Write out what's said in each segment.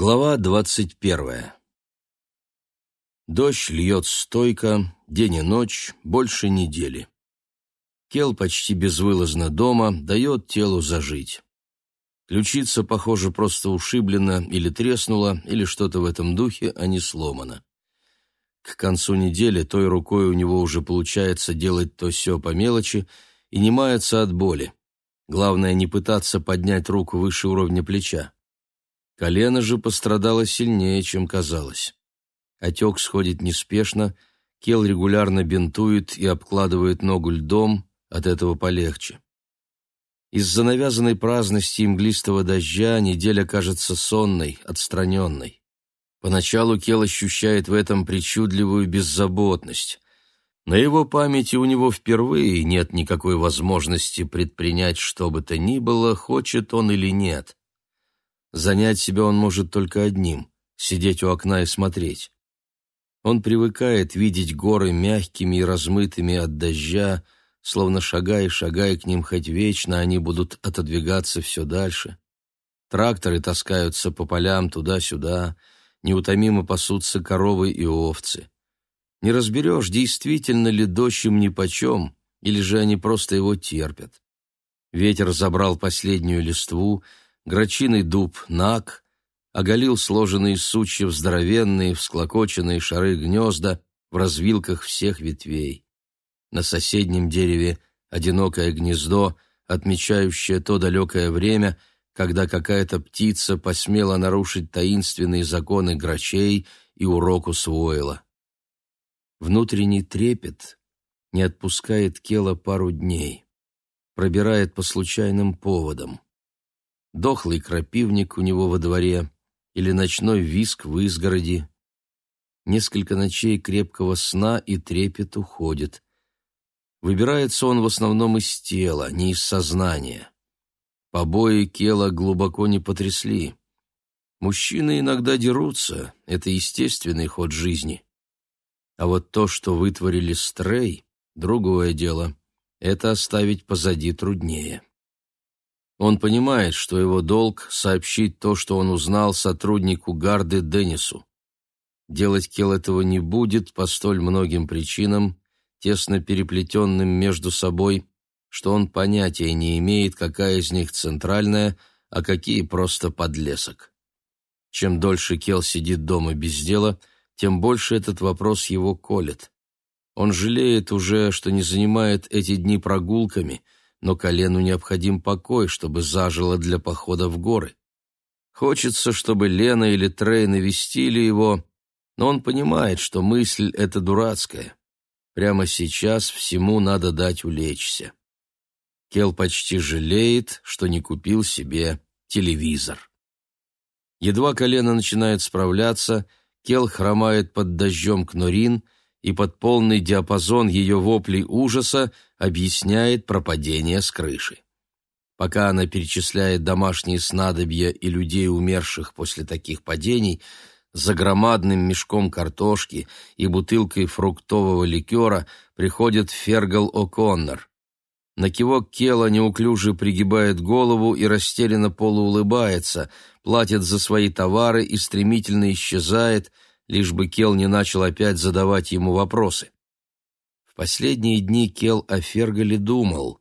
Глава двадцать первая. Дождь льет стойко, день и ночь, больше недели. Кел почти безвылазно дома, дает телу зажить. Ключица, похоже, просто ушиблена или треснула, или что-то в этом духе, а не сломана. К концу недели той рукой у него уже получается делать то все по мелочи и не мается от боли. Главное не пытаться поднять руку выше уровня плеча. Колено же пострадало сильнее, чем казалось. Отек сходит неспешно, Кел регулярно бинтует и обкладывает ногу льдом, от этого полегче. Из-за навязанной праздности и мглистого дождя неделя кажется сонной, отстраненной. Поначалу Кел ощущает в этом причудливую беззаботность. На его памяти у него впервые нет никакой возможности предпринять что бы то ни было, хочет он или нет. Занять себя он может только одним — сидеть у окна и смотреть. Он привыкает видеть горы мягкими и размытыми от дождя, словно шагая и шагая к ним хоть вечно, они будут отодвигаться все дальше. Тракторы таскаются по полям туда-сюда, неутомимо пасутся коровы и овцы. Не разберешь, действительно ли дождь им нипочем, или же они просто его терпят. Ветер забрал последнюю листву, грачиный дуб наг, оголил сложенные из сучьев здоровенные, всклокоченные шары гнезда в развилках всех ветвей. На соседнем дереве одинокое гнездо, отмечающее то далекое время, когда какая-то птица посмела нарушить таинственные законы грачей и урок усвоила. Внутренний трепет не отпускает Кела пару дней, пробирает по случайным поводам дохлый крапивник у него во дворе или ночной виск в изгороди. Несколько ночей крепкого сна и трепет уходит. Выбирается он в основном из тела, не из сознания. Побои Кела глубоко не потрясли. Мужчины иногда дерутся, это естественный ход жизни. А вот то, что вытворили Стрей, другое дело. Это оставить позади труднее. Он понимает, что его долг — сообщить то, что он узнал сотруднику Гарды Деннису. Делать Кел этого не будет по столь многим причинам, тесно переплетенным между собой, что он понятия не имеет, какая из них центральная, а какие просто подлесок. Чем дольше Кел сидит дома без дела, тем больше этот вопрос его колет. Он жалеет уже, что не занимает эти дни прогулками — но колену необходим покой, чтобы зажило для похода в горы. Хочется, чтобы Лена или Трей навестили его, но он понимает, что мысль эта дурацкая. Прямо сейчас всему надо дать улечься. Кел почти жалеет, что не купил себе телевизор. Едва колено начинает справляться, Кел хромает под дождем к Норин — и под полный диапазон ее воплей ужаса объясняет пропадение с крыши. Пока она перечисляет домашние снадобья и людей, умерших после таких падений, за громадным мешком картошки и бутылкой фруктового ликера приходит Фергал О'Коннор. На кивок Кела неуклюже пригибает голову и растерянно полуулыбается, платит за свои товары и стремительно исчезает – лишь бы Кел не начал опять задавать ему вопросы. В последние дни Кел о Фергале думал.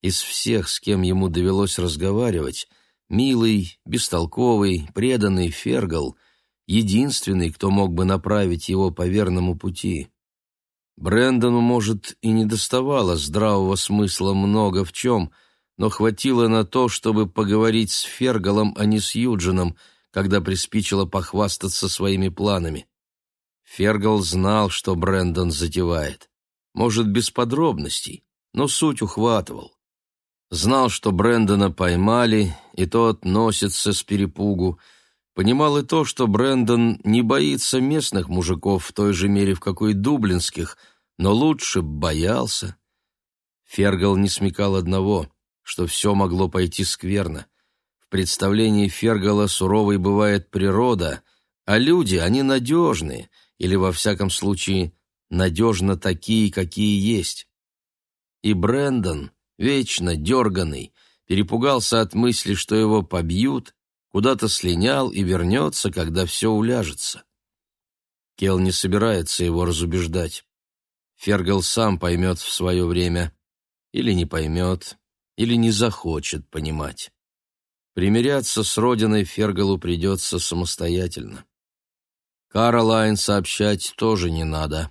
Из всех, с кем ему довелось разговаривать, милый, бестолковый, преданный Фергал — единственный, кто мог бы направить его по верному пути. Брэндону, может, и не доставало здравого смысла много в чем, но хватило на то, чтобы поговорить с Фергалом, а не с Юджином — когда приспичило похвастаться своими планами. Фергал знал, что Брэндон затевает. Может, без подробностей, но суть ухватывал. Знал, что Брэндона поймали, и тот носится с перепугу. Понимал и то, что Брэндон не боится местных мужиков в той же мере, в какой дублинских, но лучше боялся. Фергал не смекал одного, что все могло пойти скверно представлении Фергала суровой бывает природа, а люди, они надежные, или, во всяком случае, надежно такие, какие есть. И Брендон, вечно дерганный, перепугался от мысли, что его побьют, куда-то слинял и вернется, когда все уляжется. Кел не собирается его разубеждать. Фергал сам поймет в свое время, или не поймет, или не захочет понимать. Примиряться с родиной Фергалу придется самостоятельно. Каролайн сообщать тоже не надо.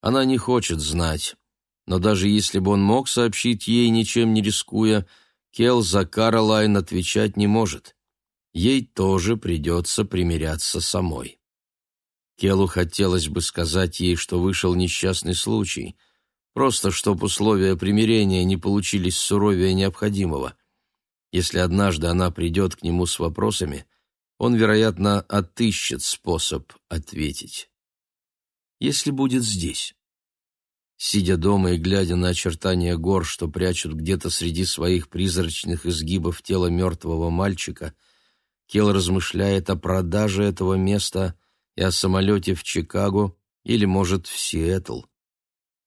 Она не хочет знать, но даже если бы он мог сообщить ей, ничем не рискуя, Кел за Каролайн отвечать не может. Ей тоже придется примиряться самой. Келу хотелось бы сказать ей, что вышел несчастный случай, просто чтоб условия примирения не получились суровее необходимого. Если однажды она придет к нему с вопросами, он, вероятно, отыщет способ ответить. Если будет здесь. Сидя дома и глядя на очертания гор, что прячут где-то среди своих призрачных изгибов тело мертвого мальчика, Кел размышляет о продаже этого места и о самолете в Чикаго или, может, в Сиэтл.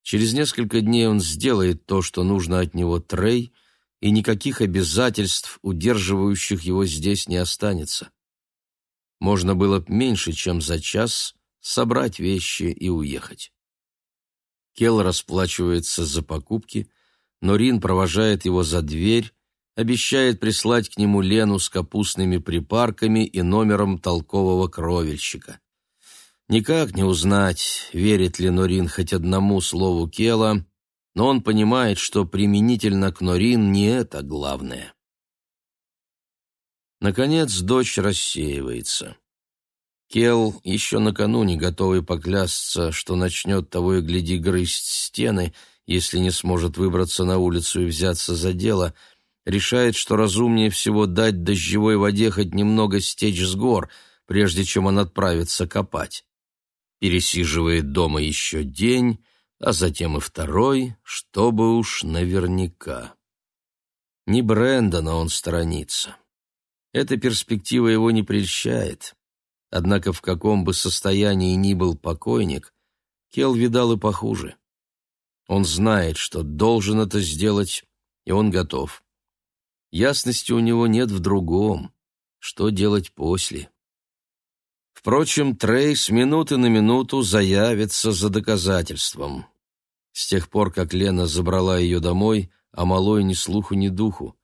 Через несколько дней он сделает то, что нужно от него Трей, и никаких обязательств, удерживающих его здесь, не останется. Можно было меньше, чем за час, собрать вещи и уехать. Кел расплачивается за покупки, но Рин провожает его за дверь, обещает прислать к нему Лену с капустными припарками и номером толкового кровельщика. Никак не узнать, верит ли Норин хоть одному слову Кела, но он понимает, что применительно к Норин не это главное. Наконец дочь рассеивается. Кел, еще накануне готовый поклясться, что начнет того и гляди грызть стены, если не сможет выбраться на улицу и взяться за дело, решает, что разумнее всего дать дождевой воде хоть немного стечь с гор, прежде чем он отправится копать. Пересиживает дома еще день, а затем и второй, чтобы уж наверняка. Не Брэндона он сторонится. Эта перспектива его не прельщает. Однако в каком бы состоянии ни был покойник, Кел видал и похуже. Он знает, что должен это сделать, и он готов. Ясности у него нет в другом, что делать после. Впрочем, Трей с минуты на минуту заявится за доказательством. С тех пор, как Лена забрала ее домой, а малой ни слуху, ни духу.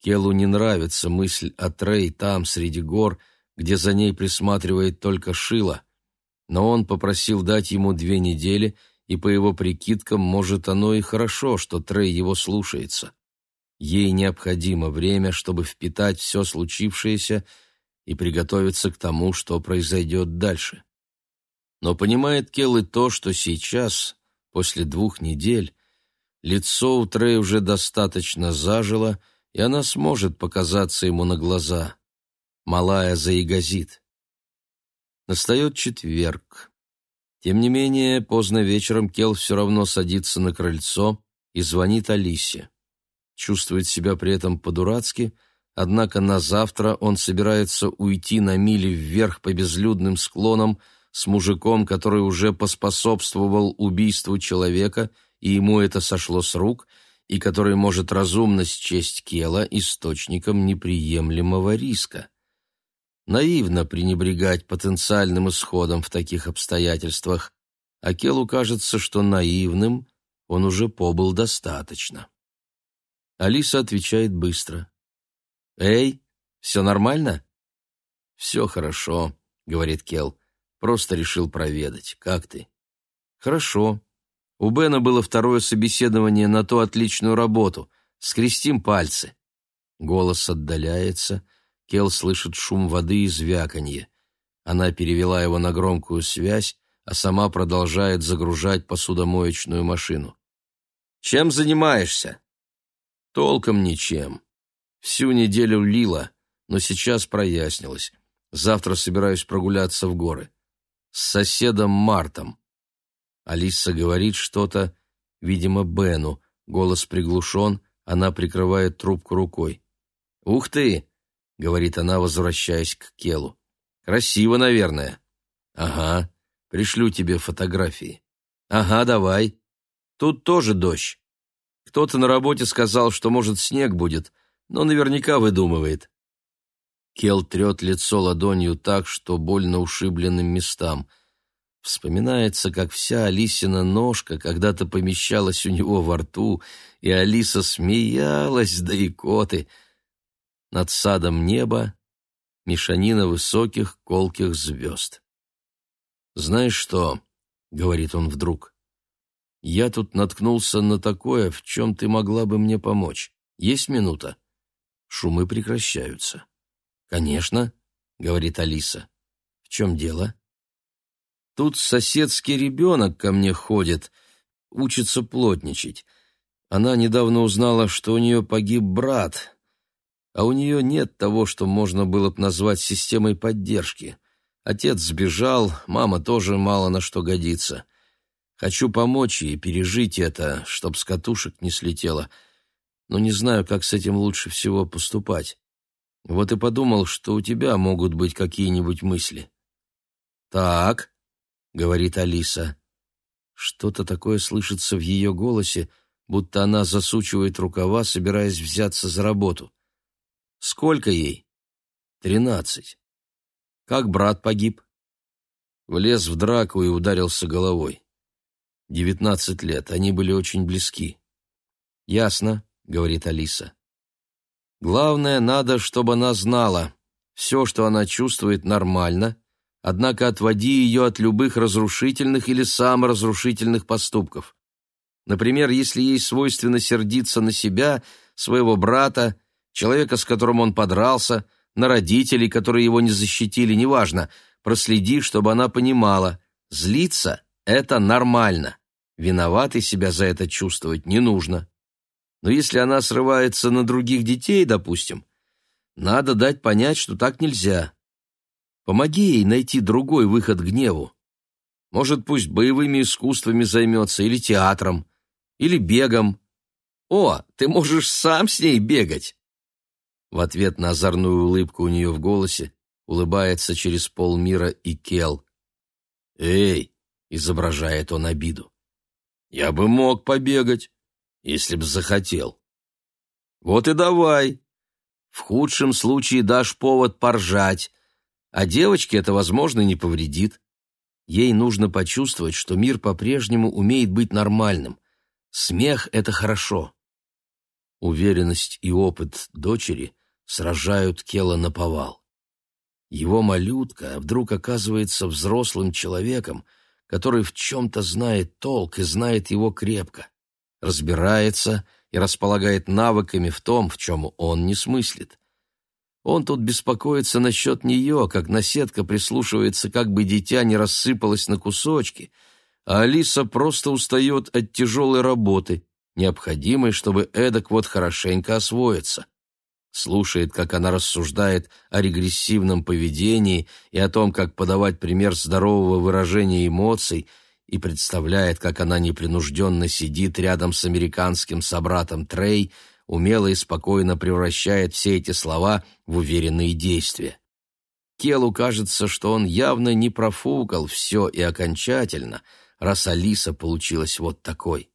Келу не нравится мысль о Трей там, среди гор, где за ней присматривает только Шила, но он попросил дать ему две недели, и по его прикидкам, может, оно и хорошо, что Трей его слушается. Ей необходимо время, чтобы впитать все случившееся и приготовиться к тому, что произойдет дальше. Но понимает Келл то, что сейчас После двух недель лицо у Трей уже достаточно зажило, и она сможет показаться ему на глаза. Малая заигазит. Настает четверг. Тем не менее, поздно вечером Кел все равно садится на крыльцо и звонит Алисе. Чувствует себя при этом по-дурацки, однако на завтра он собирается уйти на мили вверх по безлюдным склонам, с мужиком, который уже поспособствовал убийству человека, и ему это сошло с рук, и который может разумно счесть Кела источником неприемлемого риска. Наивно пренебрегать потенциальным исходом в таких обстоятельствах, а Келу кажется, что наивным он уже побыл достаточно. Алиса отвечает быстро. «Эй, все нормально?» «Все хорошо», — говорит Кел. Просто решил проведать. Как ты? Хорошо. У Бена было второе собеседование на ту отличную работу. Скрестим пальцы. Голос отдаляется. Кел слышит шум воды и звяканье. Она перевела его на громкую связь, а сама продолжает загружать посудомоечную машину. «Чем занимаешься?» «Толком ничем. Всю неделю лила, но сейчас прояснилось. Завтра собираюсь прогуляться в горы с соседом Мартом. Алиса говорит что-то, видимо, Бену. Голос приглушен, она прикрывает трубку рукой. «Ух ты!» — говорит она, возвращаясь к Келу. «Красиво, наверное». «Ага, пришлю тебе фотографии». «Ага, давай. Тут тоже дождь. Кто-то на работе сказал, что, может, снег будет, но наверняка выдумывает». Кел трет лицо ладонью так, что больно ушибленным местам. Вспоминается, как вся Алисина ножка когда-то помещалась у него во рту, и Алиса смеялась до икоты. Над садом неба мешанина высоких колких звезд. «Знаешь что?» — говорит он вдруг. «Я тут наткнулся на такое, в чем ты могла бы мне помочь. Есть минута?» Шумы прекращаются. «Конечно», — говорит Алиса. «В чем дело?» Тут соседский ребенок ко мне ходит, учится плотничать. Она недавно узнала, что у нее погиб брат, а у нее нет того, что можно было бы назвать системой поддержки. Отец сбежал, мама тоже мало на что годится. Хочу помочь ей пережить это, чтоб с катушек не слетело, но не знаю, как с этим лучше всего поступать. Вот и подумал, что у тебя могут быть какие-нибудь мысли. «Так», — говорит Алиса. Что-то такое слышится в ее голосе, будто она засучивает рукава, собираясь взяться за работу. «Сколько ей?» «Тринадцать». «Как брат погиб?» Влез в драку и ударился головой. «Девятнадцать лет, они были очень близки». «Ясно», — говорит Алиса. «Главное, надо, чтобы она знала, все, что она чувствует, нормально» однако отводи ее от любых разрушительных или саморазрушительных поступков. Например, если ей свойственно сердиться на себя, своего брата, человека, с которым он подрался, на родителей, которые его не защитили, неважно, проследи, чтобы она понимала, злиться — это нормально, виноватой себя за это чувствовать не нужно. Но если она срывается на других детей, допустим, надо дать понять, что так нельзя. Помоги ей найти другой выход гневу. Может, пусть боевыми искусствами займется, или театром, или бегом. О, ты можешь сам с ней бегать!» В ответ на озорную улыбку у нее в голосе улыбается через полмира и Кел. «Эй!» — изображает он обиду. «Я бы мог побегать, если б захотел». «Вот и давай. В худшем случае дашь повод поржать, а девочке это, возможно, не повредит. Ей нужно почувствовать, что мир по-прежнему умеет быть нормальным. Смех — это хорошо. Уверенность и опыт дочери сражают Кела на повал. Его малютка вдруг оказывается взрослым человеком, который в чем-то знает толк и знает его крепко, разбирается и располагает навыками в том, в чем он не смыслит. Он тут беспокоится насчет нее, как наседка прислушивается, как бы дитя не рассыпалось на кусочки, а Алиса просто устает от тяжелой работы, необходимой, чтобы эдак вот хорошенько освоиться. Слушает, как она рассуждает о регрессивном поведении и о том, как подавать пример здорового выражения эмоций, и представляет, как она непринужденно сидит рядом с американским собратом Трей, умело и спокойно превращает все эти слова в уверенные действия. Келу кажется, что он явно не профукал все и окончательно, раз Алиса получилась вот такой.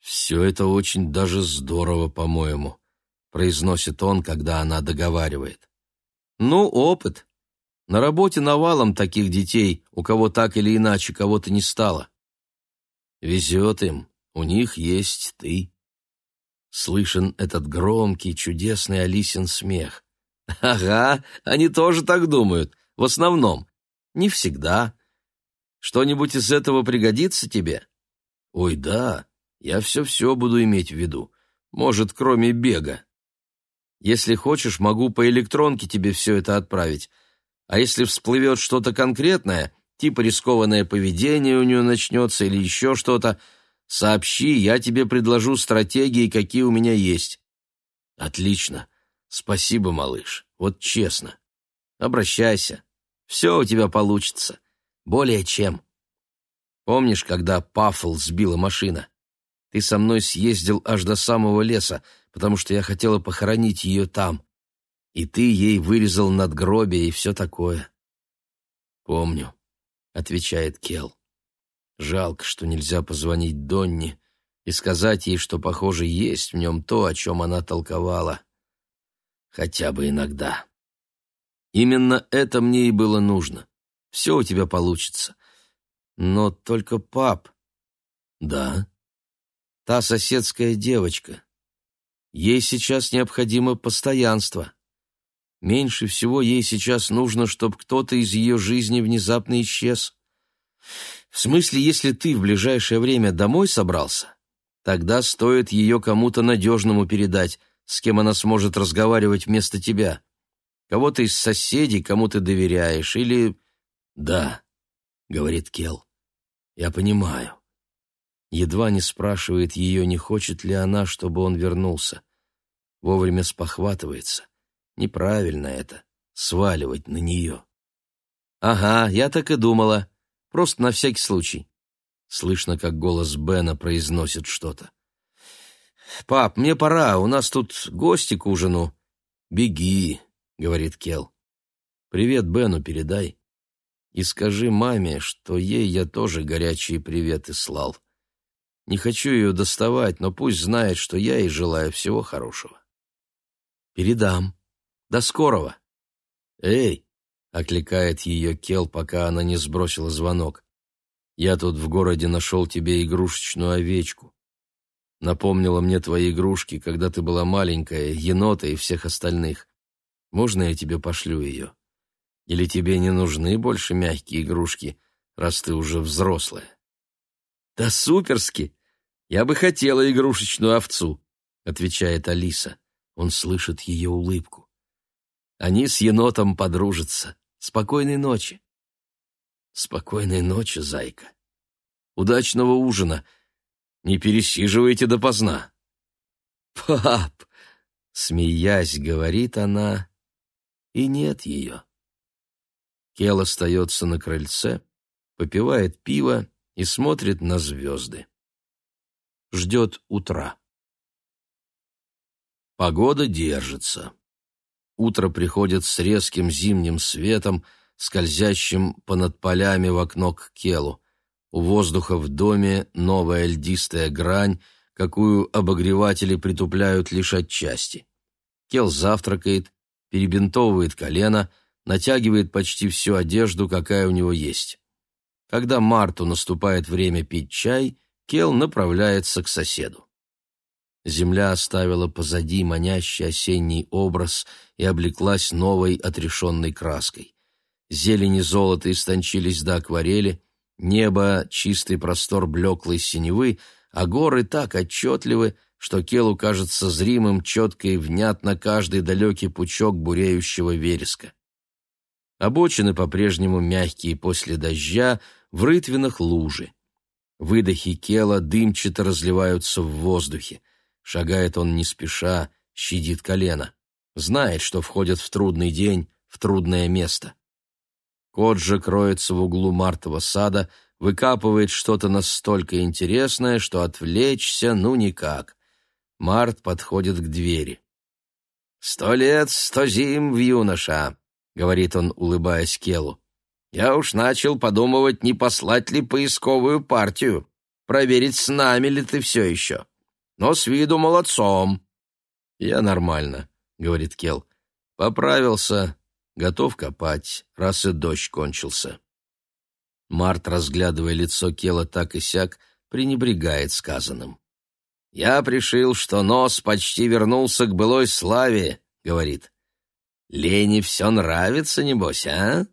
«Все это очень даже здорово, по-моему», — произносит он, когда она договаривает. «Ну, опыт. На работе навалом таких детей, у кого так или иначе кого-то не стало. Везет им, у них есть ты». Слышен этот громкий, чудесный Алисин смех. «Ага, они тоже так думают. В основном. Не всегда. Что-нибудь из этого пригодится тебе?» «Ой, да. Я все-все буду иметь в виду. Может, кроме бега. Если хочешь, могу по электронке тебе все это отправить. А если всплывет что-то конкретное, типа рискованное поведение у нее начнется или еще что-то, Сообщи, я тебе предложу стратегии, какие у меня есть. Отлично. Спасибо, малыш. Вот честно. Обращайся. Все у тебя получится. Более чем. Помнишь, когда Паффл сбила машина? Ты со мной съездил аж до самого леса, потому что я хотела похоронить ее там. И ты ей вырезал надгробие и все такое. Помню, отвечает Кел. Жалко, что нельзя позвонить Донне и сказать ей, что, похоже, есть в нем то, о чем она толковала. Хотя бы иногда. Именно это мне и было нужно. Все у тебя получится. Но только пап... Да. Та соседская девочка. Ей сейчас необходимо постоянство. Меньше всего ей сейчас нужно, чтобы кто-то из ее жизни внезапно исчез. В смысле, если ты в ближайшее время домой собрался, тогда стоит ее кому-то надежному передать, с кем она сможет разговаривать вместо тебя. Кого-то из соседей, кому ты доверяешь, или... Да, — говорит Кел, — я понимаю. Едва не спрашивает ее, не хочет ли она, чтобы он вернулся. Вовремя спохватывается. Неправильно это — сваливать на нее. «Ага, я так и думала. Просто на всякий случай». Слышно, как голос Бена произносит что-то. «Пап, мне пора, у нас тут гости к ужину». «Беги», — говорит Кел. «Привет Бену передай. И скажи маме, что ей я тоже горячие приветы слал. Не хочу ее доставать, но пусть знает, что я ей желаю всего хорошего». «Передам. До скорого». «Эй!» — окликает ее Кел, пока она не сбросила звонок. «Я тут в городе нашел тебе игрушечную овечку. Напомнила мне твои игрушки, когда ты была маленькая, енота и всех остальных. Можно я тебе пошлю ее? Или тебе не нужны больше мягкие игрушки, раз ты уже взрослая?» «Да суперски! Я бы хотела игрушечную овцу», — отвечает Алиса. Он слышит ее улыбку. Они с енотом подружатся. Спокойной ночи. Спокойной ночи, зайка. Удачного ужина. Не пересиживайте допоздна. Пап, смеясь, говорит она, и нет ее. Кел остается на крыльце, попивает пиво и смотрит на звезды. Ждет утра. Погода держится. Утро приходит с резким зимним светом, скользящим понад полями в окно к келу. У воздуха в доме новая льдистая грань, какую обогреватели притупляют лишь отчасти. Кел завтракает, перебинтовывает колено, натягивает почти всю одежду, какая у него есть. Когда Марту наступает время пить чай, Кел направляется к соседу. Земля оставила позади манящий осенний образ и облеклась новой отрешенной краской. Зелень и золото истончились до акварели, небо — чистый простор блеклой синевы, а горы так отчетливы, что Келу кажется зримым четко и внятно каждый далекий пучок буреющего вереска. Обочины по-прежнему мягкие после дождя, в рытвинах лужи. Выдохи Кела дымчато разливаются в воздухе. Шагает он не спеша, щадит колено. Знает, что входит в трудный день, в трудное место. Кот же кроется в углу мартового сада, выкапывает что-то настолько интересное, что отвлечься ну никак. Март подходит к двери. «Сто лет, сто зим в юноша», — говорит он, улыбаясь Келу. «Я уж начал подумывать, не послать ли поисковую партию, проверить, с нами ли ты все еще» но с виду молодцом». «Я нормально», — говорит Кел. «Поправился, готов копать, раз и дождь кончился». Март, разглядывая лицо Кела так и сяк, пренебрегает сказанным. «Я пришил, что нос почти вернулся к былой славе», — говорит. «Лене все нравится, небось, а?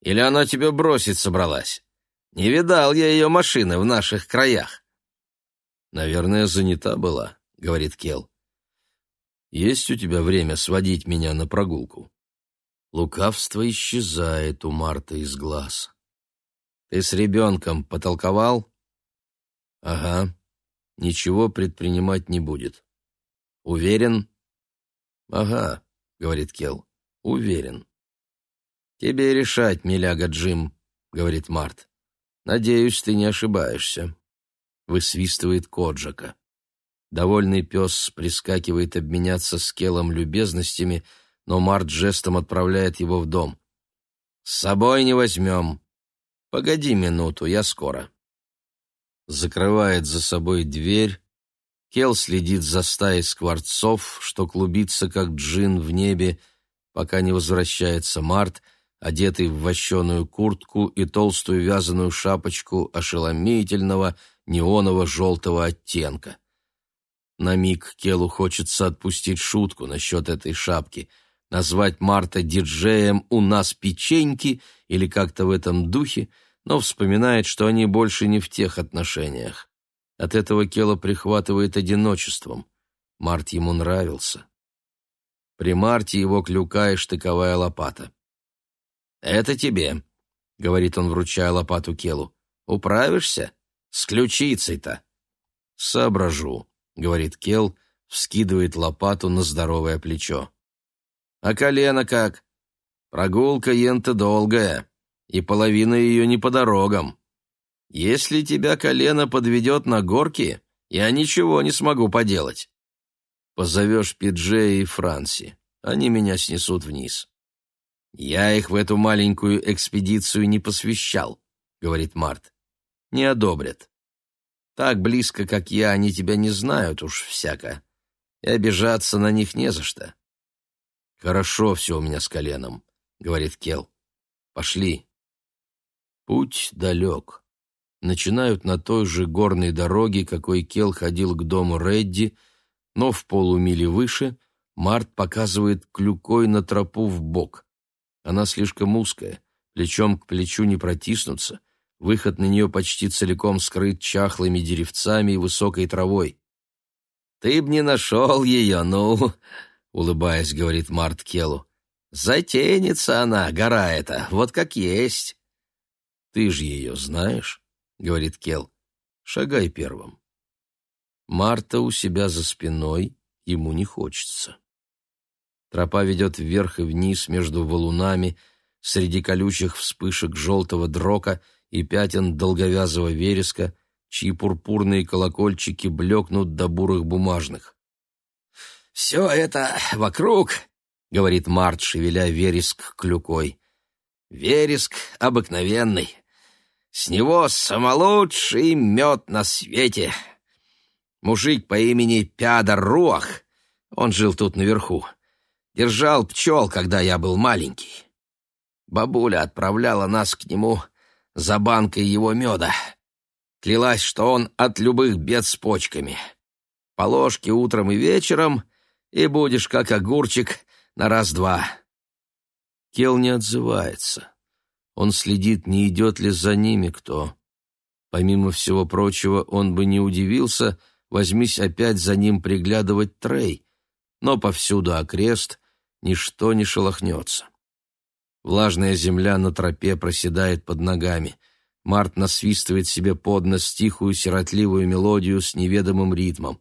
Или она тебя бросить собралась? Не видал я ее машины в наших краях». «Наверное, занята была», — говорит Кел. «Есть у тебя время сводить меня на прогулку?» Лукавство исчезает у Марта из глаз. «Ты с ребенком потолковал?» «Ага. Ничего предпринимать не будет». «Уверен?» «Ага», — говорит Кел. «Уверен». «Тебе решать, миляга Джим», — говорит Март. «Надеюсь, ты не ошибаешься» высвистывает Коджака. Довольный пес прискакивает обменяться с Келом любезностями, но Март жестом отправляет его в дом. «С собой не возьмем. Погоди минуту, я скоро». Закрывает за собой дверь. Кел следит за стаей скворцов, что клубится, как джин в небе, пока не возвращается Март, одетый в вощеную куртку и толстую вязаную шапочку ошеломительного неоново-желтого оттенка. На миг Келу хочется отпустить шутку насчет этой шапки, назвать Марта диджеем «У нас печеньки» или как-то в этом духе, но вспоминает, что они больше не в тех отношениях. От этого Кела прихватывает одиночеством. Март ему нравился. При Марте его клюка и штыковая лопата. «Это тебе», — говорит он, вручая лопату Келу. «Управишься? С ключицей-то». «Соображу», — говорит Кел, вскидывает лопату на здоровое плечо. «А колено как? Прогулка ента долгая, и половина ее не по дорогам. Если тебя колено подведет на горке, я ничего не смогу поделать. Позовешь Пиджея и Франси, они меня снесут вниз». «Я их в эту маленькую экспедицию не посвящал», — говорит Март. «Не одобрят». Так близко, как я, они тебя не знают уж всяко. И обижаться на них не за что. Хорошо все у меня с коленом, говорит Кел. Пошли. Путь далек. Начинают на той же горной дороге, какой Кел ходил к дому Редди, но в полумиле выше Март показывает клюкой на тропу в бок. Она слишком узкая, плечом к плечу не протиснуться — Выход на нее почти целиком скрыт чахлыми деревцами и высокой травой. «Ты б не нашел ее, ну!» — улыбаясь, говорит Март Келу. «Затенится она, гора эта, вот как есть!» «Ты же ее знаешь?» — говорит Кел. «Шагай первым». Марта у себя за спиной, ему не хочется. Тропа ведет вверх и вниз между валунами, среди колючих вспышек желтого дрока — и пятен долговязого вереска, чьи пурпурные колокольчики блекнут до бурых бумажных. «Все это вокруг», — говорит Март, шевеля вереск клюкой. «Вереск обыкновенный. С него самолучший мед на свете. Мужик по имени Пядор Руах, он жил тут наверху, держал пчел, когда я был маленький. Бабуля отправляла нас к нему за банкой его меда. Клялась, что он от любых бед с почками. По ложке утром и вечером, и будешь как огурчик на раз-два. Кел не отзывается. Он следит, не идет ли за ними кто. Помимо всего прочего, он бы не удивился, возьмись опять за ним приглядывать Трей, но повсюду окрест, ничто не шелохнется. Влажная земля на тропе проседает под ногами. Март насвистывает себе под нос тихую сиротливую мелодию с неведомым ритмом.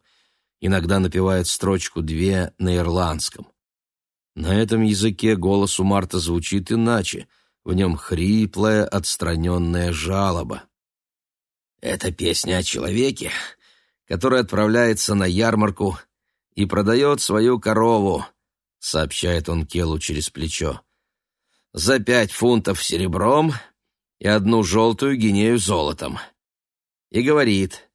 Иногда напевает строчку-две на ирландском. На этом языке голос у Марта звучит иначе. В нем хриплая, отстраненная жалоба. Это песня о человеке, который отправляется на ярмарку и продает свою корову, сообщает он Келу через плечо за пять фунтов серебром и одну желтую гинею золотом. И говорит,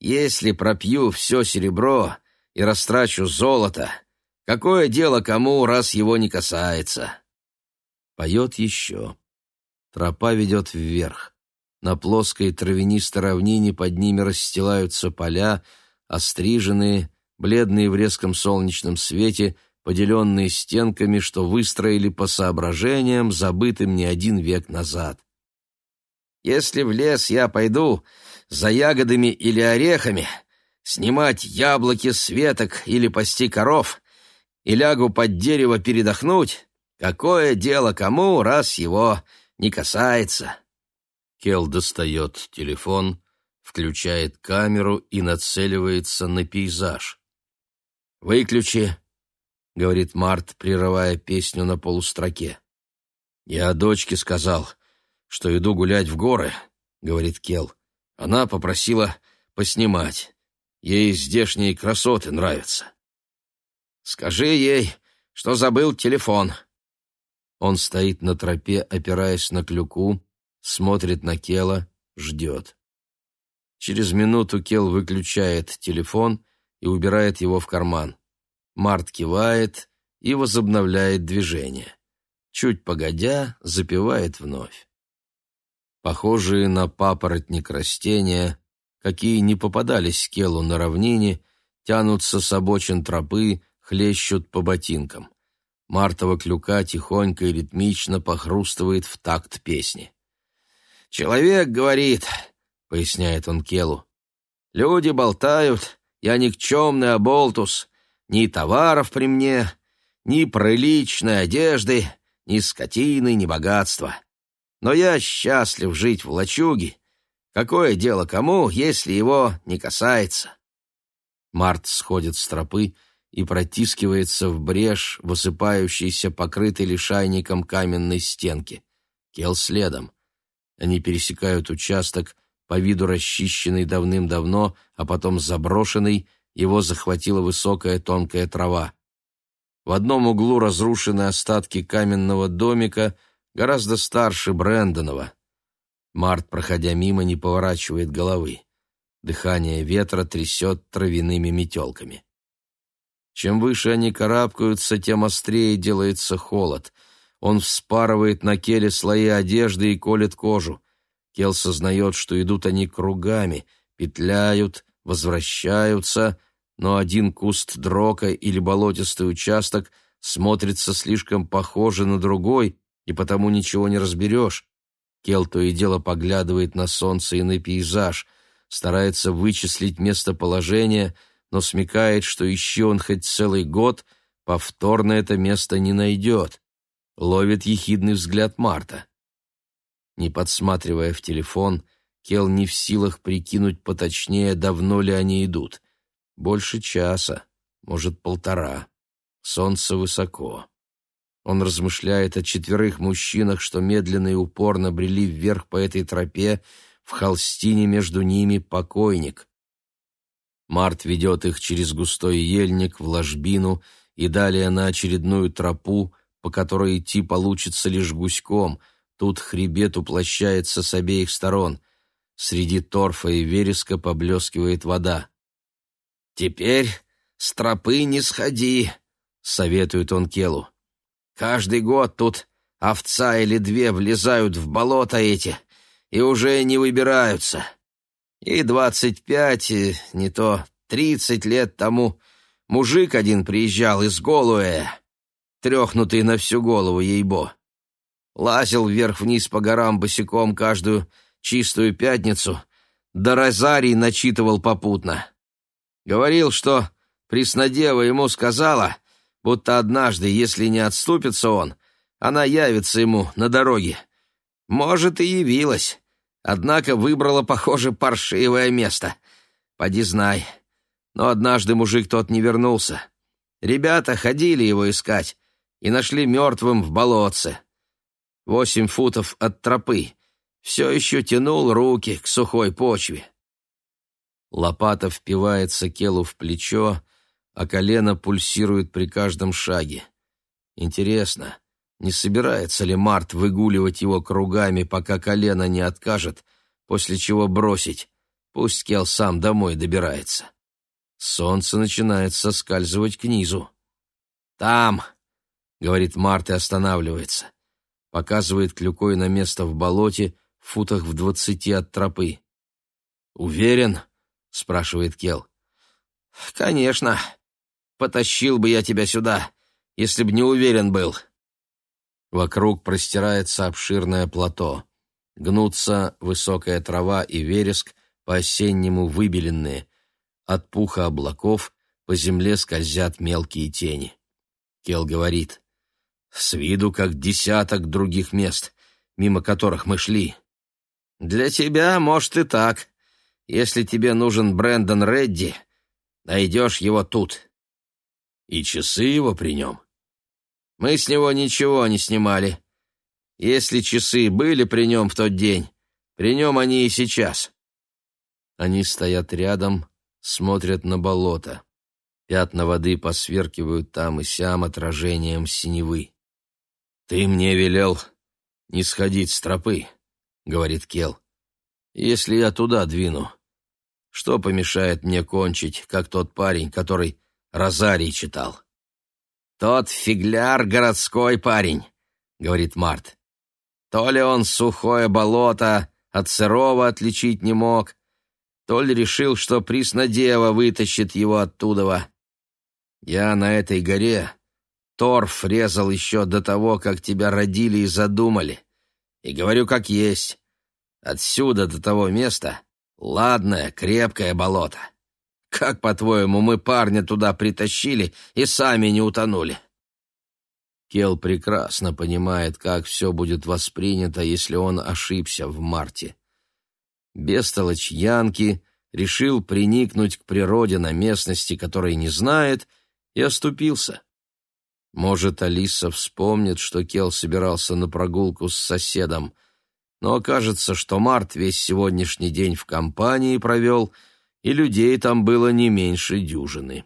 если пропью все серебро и растрачу золото, какое дело кому, раз его не касается? Поет еще. Тропа ведет вверх. На плоской травянистой равнине под ними расстилаются поля, остриженные, бледные в резком солнечном свете — поделенные стенками, что выстроили по соображениям, забытым не один век назад. «Если в лес я пойду за ягодами или орехами, снимать яблоки с веток или пасти коров, и лягу под дерево передохнуть, какое дело кому, раз его не касается?» Кел достает телефон, включает камеру и нацеливается на пейзаж. «Выключи — говорит Март, прерывая песню на полустроке. «Я дочке сказал, что иду гулять в горы», — говорит Кел. Она попросила поснимать. Ей здешние красоты нравятся. «Скажи ей, что забыл телефон». Он стоит на тропе, опираясь на клюку, смотрит на Кела, ждет. Через минуту Кел выключает телефон и убирает его в карман. Март кивает, и возобновляет движение. Чуть погодя, запевает вновь. Похожие на папоротник растения, какие не попадались Келу на равнине, тянутся с обочин тропы, хлещут по ботинкам. Мартова клюка тихонько и ритмично похрустывает в такт песни. «Человек говорит», — поясняет он Келу, — «люди болтают, я никчемный оболтус, ни товаров при мне, ни приличной одежды, ни скотины, ни богатства. Но я счастлив жить в лачуге. Какое дело кому, если его не касается?» Март сходит с тропы и протискивается в брешь, высыпающейся покрытой лишайником каменной стенки. Кел следом. Они пересекают участок, по виду расчищенный давным-давно, а потом заброшенный, его захватила высокая тонкая трава. В одном углу разрушены остатки каменного домика, гораздо старше Брэндонова. Март, проходя мимо, не поворачивает головы. Дыхание ветра трясет травяными метелками. Чем выше они карабкаются, тем острее делается холод. Он вспарывает на келе слои одежды и колет кожу. Кел сознает, что идут они кругами, петляют, возвращаются, но один куст дрока или болотистый участок смотрится слишком похоже на другой, и потому ничего не разберешь. Кел то и дело поглядывает на солнце и на пейзаж, старается вычислить местоположение, но смекает, что еще он хоть целый год, повторно это место не найдет. Ловит ехидный взгляд Марта. Не подсматривая в телефон, Кел не в силах прикинуть поточнее, давно ли они идут. Больше часа, может, полтора. Солнце высоко. Он размышляет о четверых мужчинах, что медленно и упорно брели вверх по этой тропе, в холстине между ними покойник. Март ведет их через густой ельник в ложбину и далее на очередную тропу, по которой идти получится лишь гуськом. Тут хребет уплощается с обеих сторон. Среди торфа и вереска поблескивает вода. «Теперь с тропы не сходи», — советует он Келу. Каждый год тут овца или две влезают в болото эти и уже не выбираются. И двадцать пять, не то тридцать лет тому мужик один приезжал из Голуэ, трехнутый на всю голову, ей-бо. Лазил вверх-вниз по горам босиком каждую чистую пятницу, да розарий начитывал попутно. Говорил, что Преснодева ему сказала — будто однажды, если не отступится он, она явится ему на дороге. Может, и явилась, однако выбрала, похоже, паршивое место. Поди знай. Но однажды мужик тот не вернулся. Ребята ходили его искать и нашли мертвым в болотце. Восемь футов от тропы. Все еще тянул руки к сухой почве. Лопата впивается Келу в плечо, а колено пульсирует при каждом шаге. Интересно, не собирается ли Март выгуливать его кругами, пока колено не откажет, после чего бросить? Пусть Кел сам домой добирается. Солнце начинает соскальзывать к низу. «Там!» — говорит Март и останавливается. Показывает клюкой на место в болоте, в футах в двадцати от тропы. «Уверен?» — спрашивает Кел. «Конечно!» Потащил бы я тебя сюда, если б не уверен был. Вокруг простирается обширное плато. Гнутся высокая трава и вереск, по-осеннему выбеленные. От пуха облаков по земле скользят мелкие тени. Кел говорит, «С виду как десяток других мест, мимо которых мы шли». «Для тебя, может, и так. Если тебе нужен Брэндон Редди, найдешь его тут». И часы его при нем. Мы с него ничего не снимали. Если часы были при нем в тот день, при нем они и сейчас. Они стоят рядом, смотрят на болото. Пятна воды посверкивают там и сям отражением синевы. «Ты мне велел не сходить с тропы», — говорит Кел. «Если я туда двину, что помешает мне кончить, как тот парень, который Розарий читал. «Тот фигляр городской парень», — говорит Март. «То ли он сухое болото от сырого отличить не мог, то ли решил, что Приснодева вытащит его оттуда. Я на этой горе торф резал еще до того, как тебя родили и задумали. И говорю как есть. Отсюда до того места ладное, крепкое болото. Как, по-твоему, мы парня туда притащили и сами не утонули?» Кел прекрасно понимает, как все будет воспринято, если он ошибся в марте. Бестолочь Янки решил приникнуть к природе на местности, которой не знает, и оступился. Может, Алиса вспомнит, что Кел собирался на прогулку с соседом, но окажется, что Март весь сегодняшний день в компании провел, и людей там было не меньше дюжины.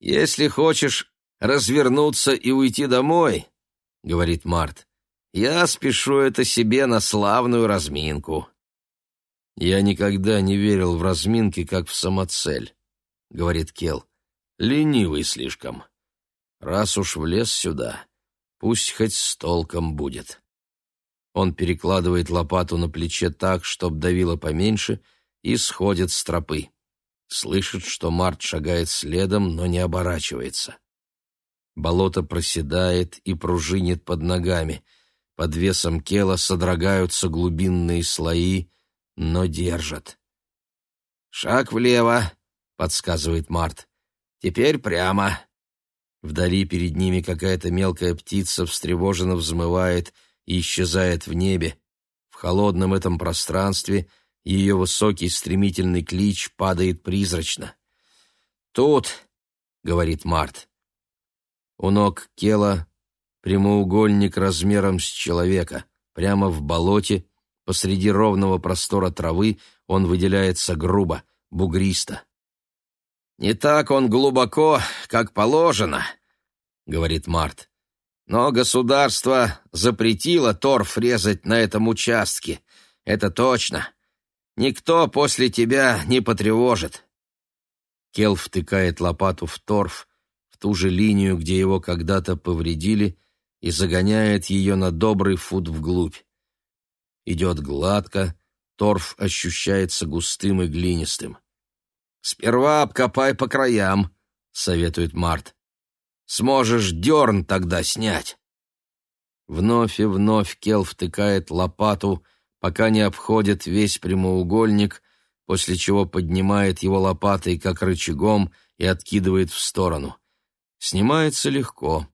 «Если хочешь развернуться и уйти домой, — говорит Март, — я спешу это себе на славную разминку». «Я никогда не верил в разминки, как в самоцель», — говорит Кел. «Ленивый слишком. Раз уж влез сюда, пусть хоть с толком будет». Он перекладывает лопату на плече так, чтоб давило поменьше, и сходит с тропы. Слышит, что Март шагает следом, но не оборачивается. Болото проседает и пружинит под ногами. Под весом кела содрогаются глубинные слои, но держат. «Шаг влево», — подсказывает Март. «Теперь прямо». Вдали перед ними какая-то мелкая птица встревоженно взмывает и исчезает в небе. В холодном этом пространстве ее высокий стремительный клич падает призрачно. «Тут», — говорит Март. У ног Кела прямоугольник размером с человека, прямо в болоте, посреди ровного простора травы он выделяется грубо, бугристо. «Не так он глубоко, как положено», — говорит Март. «Но государство запретило торф резать на этом участке. Это точно. Никто после тебя не потревожит». Кел втыкает лопату в торф, в ту же линию, где его когда-то повредили, и загоняет ее на добрый фут вглубь. Идет гладко, торф ощущается густым и глинистым. «Сперва обкопай по краям», — советует Март. «Сможешь дерн тогда снять». Вновь и вновь Кел втыкает лопату, пока не обходит весь прямоугольник, после чего поднимает его лопатой, как рычагом, и откидывает в сторону. Снимается легко,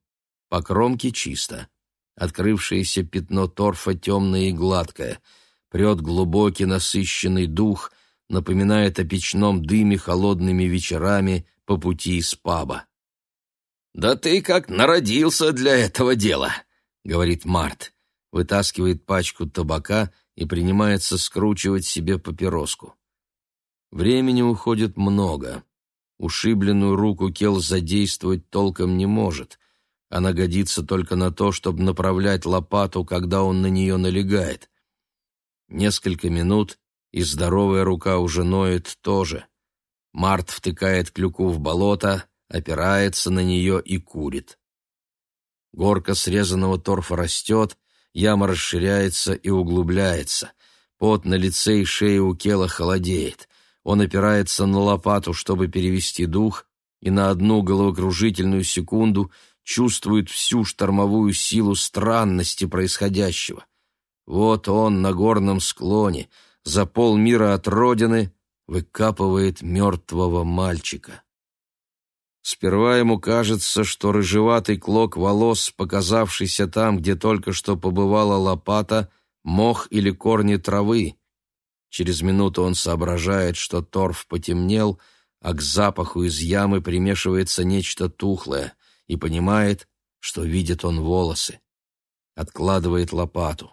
по кромке чисто. Открывшееся пятно торфа темное и гладкое, прет глубокий насыщенный дух, напоминает о печном дыме холодными вечерами по пути из паба. «Да ты как народился для этого дела», — говорит Март, вытаскивает пачку табака и принимается скручивать себе папироску. Времени уходит много. Ушибленную руку Кел задействовать толком не может. Она годится только на то, чтобы направлять лопату, когда он на нее налегает. Несколько минут, и здоровая рука уже ноет тоже. Март втыкает клюку в болото, опирается на нее и курит. Горка срезанного торфа растет, яма расширяется и углубляется. Пот на лице и шее у Кела холодеет. Он опирается на лопату, чтобы перевести дух, и на одну головокружительную секунду чувствует всю штормовую силу странности происходящего. Вот он на горном склоне, за полмира от родины, выкапывает мертвого мальчика. Сперва ему кажется, что рыжеватый клок волос, показавшийся там, где только что побывала лопата, мох или корни травы. Через минуту он соображает, что торф потемнел, а к запаху из ямы примешивается нечто тухлое и понимает, что видит он волосы. Откладывает лопату.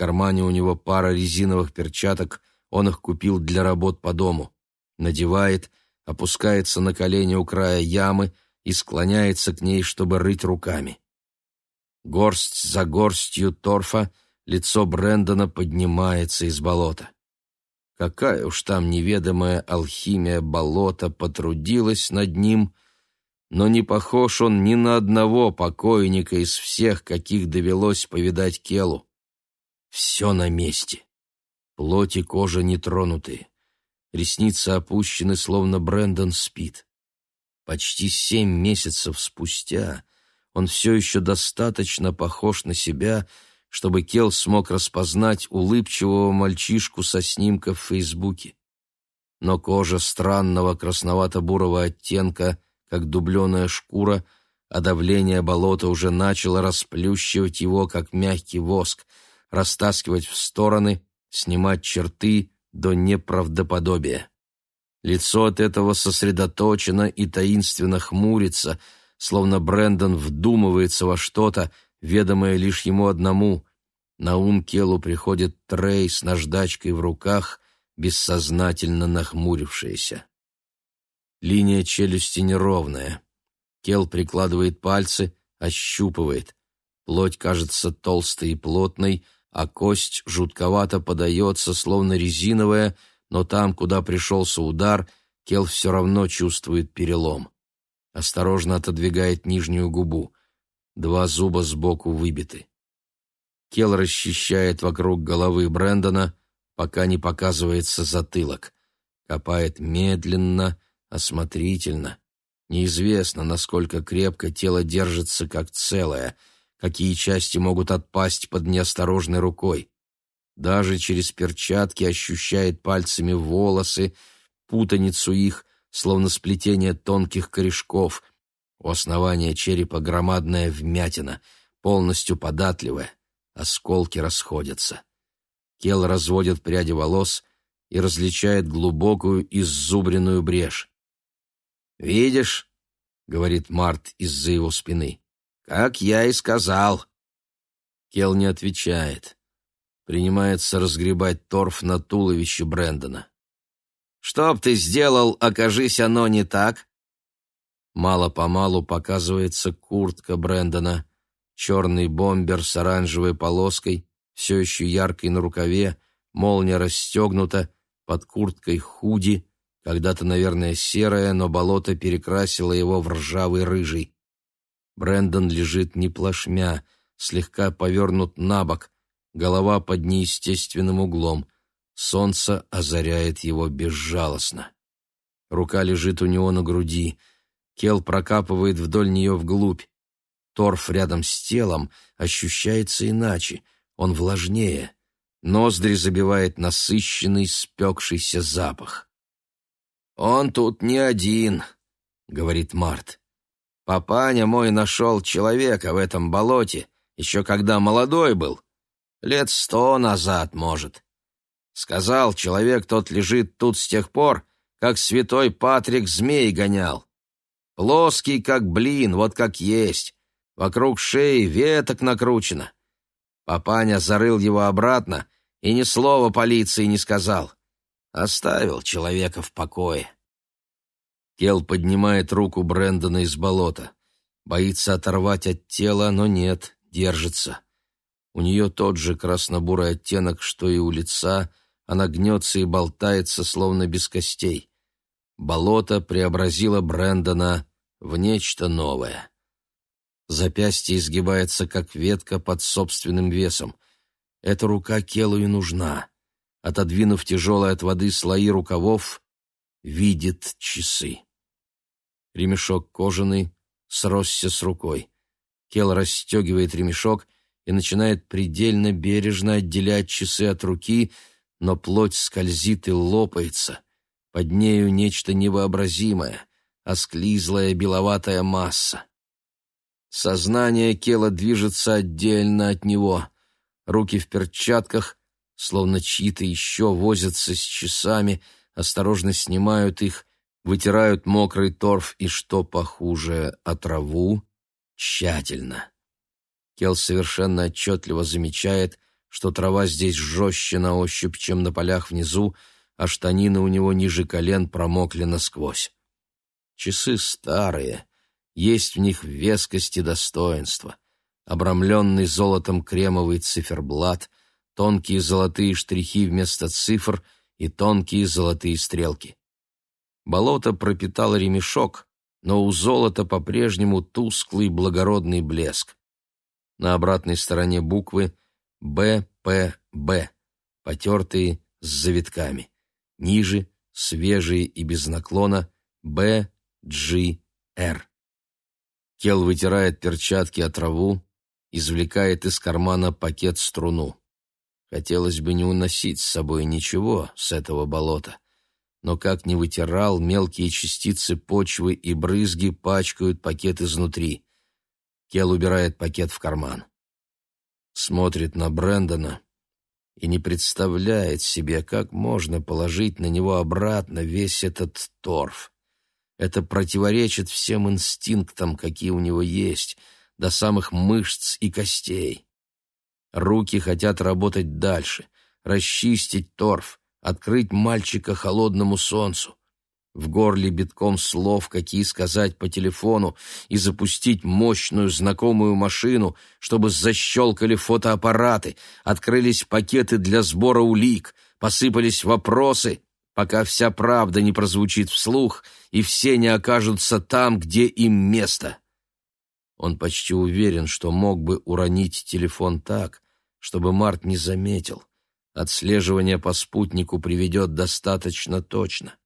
Кармане у него пара резиновых перчаток, он их купил для работ по дому. Надевает, опускается на колени у края ямы и склоняется к ней, чтобы рыть руками. Горсть за горстью торфа лицо Брэндона поднимается из болота. Какая уж там неведомая алхимия болота потрудилась над ним — но не похож он ни на одного покойника из всех, каких довелось повидать Келу. Все на месте. Плоть и кожа нетронутые. Ресницы опущены, словно Брэндон спит. Почти семь месяцев спустя он все еще достаточно похож на себя, чтобы Кел смог распознать улыбчивого мальчишку со снимка в Фейсбуке. Но кожа странного красновато-бурого оттенка, как дубленая шкура, а давление болота уже начало расплющивать его, как мягкий воск, растаскивать в стороны, снимать черты до неправдоподобия. Лицо от этого сосредоточено и таинственно хмурится, словно Брэндон вдумывается во что-то, ведомое лишь ему одному. На ум Келу приходит Трей с наждачкой в руках, бессознательно нахмурившаяся. Линия челюсти неровная. Кел прикладывает пальцы, ощупывает. Плоть кажется толстой и плотной, а кость жутковато подается, словно резиновая, но там, куда пришелся удар, Кел все равно чувствует перелом. Осторожно отодвигает нижнюю губу. Два зуба сбоку выбиты. Кел расчищает вокруг головы Брэндона, пока не показывается затылок. Копает медленно, осмотрительно. Неизвестно, насколько крепко тело держится как целое, какие части могут отпасть под неосторожной рукой. Даже через перчатки ощущает пальцами волосы, путаницу их, словно сплетение тонких корешков, у основания черепа громадная вмятина, полностью податливая. Осколки расходятся. Кел разводит пряди волос и различает глубокую иззубренную брешь. «Видишь?» — говорит Март из-за его спины. «Как я и сказал». Кел не отвечает. Принимается разгребать торф на туловище Брэндона. «Что б ты сделал, окажись оно не так?» Мало-помалу показывается куртка Брэндона, черный бомбер с оранжевой полоской, все еще яркой на рукаве, молния расстегнута, под курткой худи, когда-то, наверное, серая, но болото перекрасило его в ржавый рыжий. Брэндон лежит не плашмя, слегка повернут на бок, голова под неестественным углом. Солнце озаряет его безжалостно. Рука лежит у него на груди — Кел прокапывает вдоль нее вглубь. Торф рядом с телом ощущается иначе, он влажнее. Ноздри забивает насыщенный, спекшийся запах. «Он тут не один», — говорит Март. «Папаня мой нашел человека в этом болоте, еще когда молодой был. Лет сто назад, может. Сказал, человек тот лежит тут с тех пор, как святой Патрик змей гонял. Плоский, как блин, вот как есть. Вокруг шеи веток накручено. Папаня зарыл его обратно и ни слова полиции не сказал. Оставил человека в покое. Кел поднимает руку Брэндона из болота. Боится оторвать от тела, но нет, держится. У нее тот же красно-бурый оттенок, что и у лица, она гнется и болтается, словно без костей. Болото преобразило Брэндона в нечто новое. Запястье изгибается, как ветка под собственным весом. Эта рука Келу и нужна. Отодвинув тяжелые от воды слои рукавов, видит часы. Ремешок кожаный сросся с рукой. Кел расстегивает ремешок и начинает предельно бережно отделять часы от руки, но плоть скользит и лопается. Под нею нечто невообразимое осклизлая беловатая масса. Сознание Кела движется отдельно от него. Руки в перчатках, словно чьи-то еще возятся с часами, осторожно снимают их, вытирают мокрый торф и, что похуже, отраву, тщательно. Кел совершенно отчетливо замечает, что трава здесь жестче на ощупь, чем на полях внизу, а штанины у него ниже колен промокли насквозь. Часы старые, есть в них вескость и достоинство. Обрамленный золотом кремовый циферблат, тонкие золотые штрихи вместо цифр и тонкие золотые стрелки. Болото пропитало ремешок, но у золота по-прежнему тусклый благородный блеск. На обратной стороне буквы БПБ, потертые с завитками. Ниже, свежие и без наклона, БГР. Кел вытирает перчатки от траву, извлекает из кармана пакет-струну. Хотелось бы не уносить с собой ничего с этого болота, но как ни вытирал, мелкие частицы почвы и брызги пачкают пакет изнутри. Кел убирает пакет в карман. Смотрит на Брэндона и не представляет себе, как можно положить на него обратно весь этот торф. Это противоречит всем инстинктам, какие у него есть, до самых мышц и костей. Руки хотят работать дальше, расчистить торф, открыть мальчика холодному солнцу. В горле битком слов, какие сказать по телефону, и запустить мощную знакомую машину, чтобы защелкали фотоаппараты, открылись пакеты для сбора улик, посыпались вопросы, пока вся правда не прозвучит вслух, и все не окажутся там, где им место. Он почти уверен, что мог бы уронить телефон так, чтобы Март не заметил. Отслеживание по спутнику приведет достаточно точно.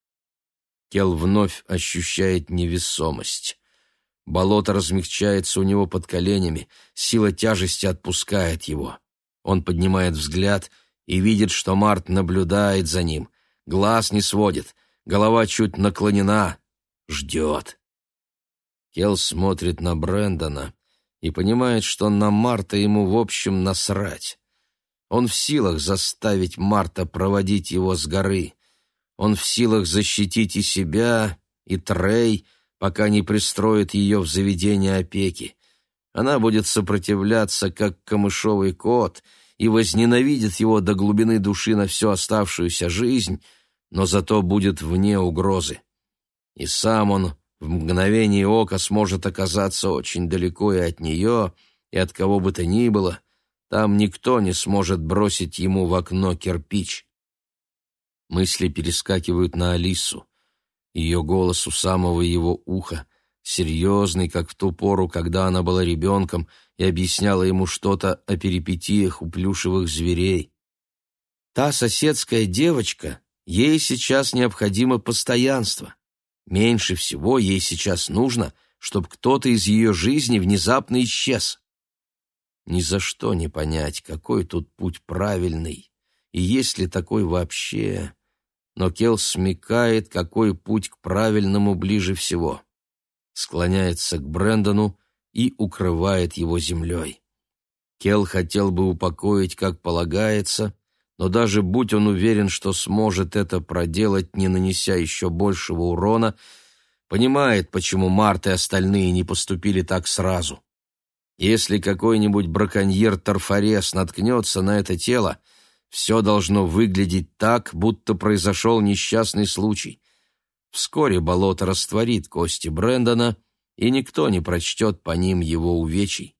Кел вновь ощущает невесомость. Болото размягчается у него под коленями, сила тяжести отпускает его. Он поднимает взгляд и видит, что Март наблюдает за ним. Глаз не сводит, голова чуть наклонена, ждет. Кел смотрит на Брэндона и понимает, что на Марта ему в общем насрать. Он в силах заставить Марта проводить его с горы. Он в силах защитить и себя, и Трей, пока не пристроит ее в заведение опеки. Она будет сопротивляться, как камышовый кот, и возненавидит его до глубины души на всю оставшуюся жизнь, но зато будет вне угрозы. И сам он в мгновение ока сможет оказаться очень далеко и от нее, и от кого бы то ни было. Там никто не сможет бросить ему в окно кирпич. Мысли перескакивают на Алису. Ее голос у самого его уха, серьезный, как в ту пору, когда она была ребенком и объясняла ему что-то о перипетиях у плюшевых зверей. Та соседская девочка, ей сейчас необходимо постоянство. Меньше всего ей сейчас нужно, чтобы кто-то из ее жизни внезапно исчез. Ни за что не понять, какой тут путь правильный, и есть ли такой вообще. Но Кел смекает, какой путь к правильному ближе всего. Склоняется к Брэндону и укрывает его землей. Кел хотел бы упокоить, как полагается, но даже будь он уверен, что сможет это проделать, не нанеся еще большего урона, понимает, почему Март и остальные не поступили так сразу. Если какой-нибудь браконьер-торфорез наткнется на это тело, все должно выглядеть так, будто произошел несчастный случай. Вскоре болото растворит кости Брэндона, и никто не прочтет по ним его увечий.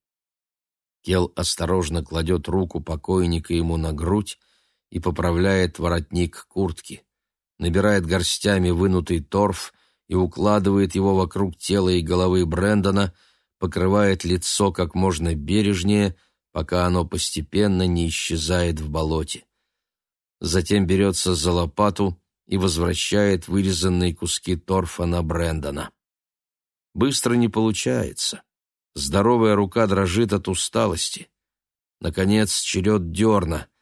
Кел осторожно кладет руку покойника ему на грудь, и поправляет воротник куртки, набирает горстями вынутый торф и укладывает его вокруг тела и головы Брэндона, покрывает лицо как можно бережнее, пока оно постепенно не исчезает в болоте. Затем берется за лопату и возвращает вырезанные куски торфа на Брэндона. Быстро не получается. Здоровая рука дрожит от усталости. Наконец, черед дерна —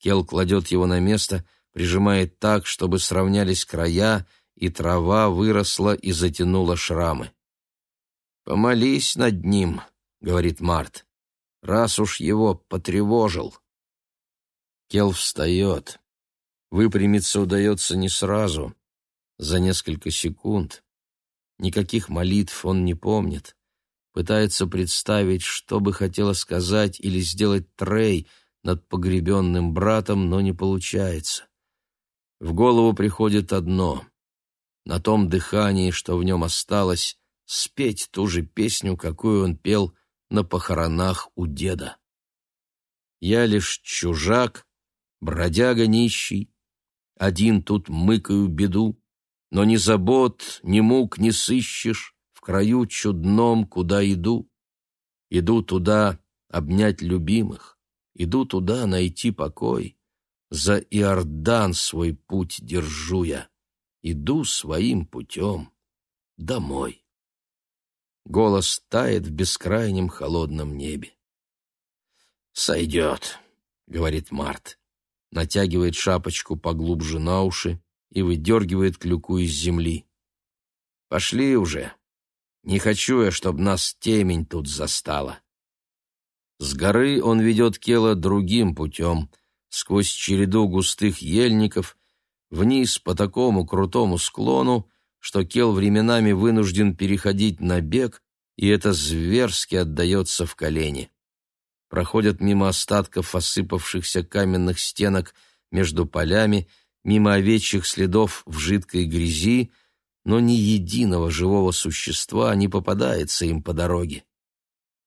Кел кладет его на место, прижимает так, чтобы сравнялись края, и трава выросла и затянула шрамы. «Помолись над ним», — говорит Март, — «раз уж его потревожил». Кел встает. Выпрямиться удается не сразу, за несколько секунд. Никаких молитв он не помнит. Пытается представить, что бы хотела сказать или сделать Трей — над погребенным братом, но не получается. В голову приходит одно — на том дыхании, что в нем осталось, спеть ту же песню, какую он пел на похоронах у деда. «Я лишь чужак, бродяга нищий, один тут мыкаю беду, но ни забот, ни мук не сыщешь в краю чудном, куда иду. Иду туда обнять любимых, иду туда найти покой. За Иордан свой путь держу я, иду своим путем домой. Голос тает в бескрайнем холодном небе. «Сойдет», — говорит Март, натягивает шапочку поглубже на уши и выдергивает клюку из земли. «Пошли уже. Не хочу я, чтобы нас темень тут застала». С горы он ведет Кела другим путем, сквозь череду густых ельников, вниз по такому крутому склону, что Кел временами вынужден переходить на бег, и это зверски отдается в колени. Проходят мимо остатков осыпавшихся каменных стенок между полями, мимо овечьих следов в жидкой грязи, но ни единого живого существа не попадается им по дороге.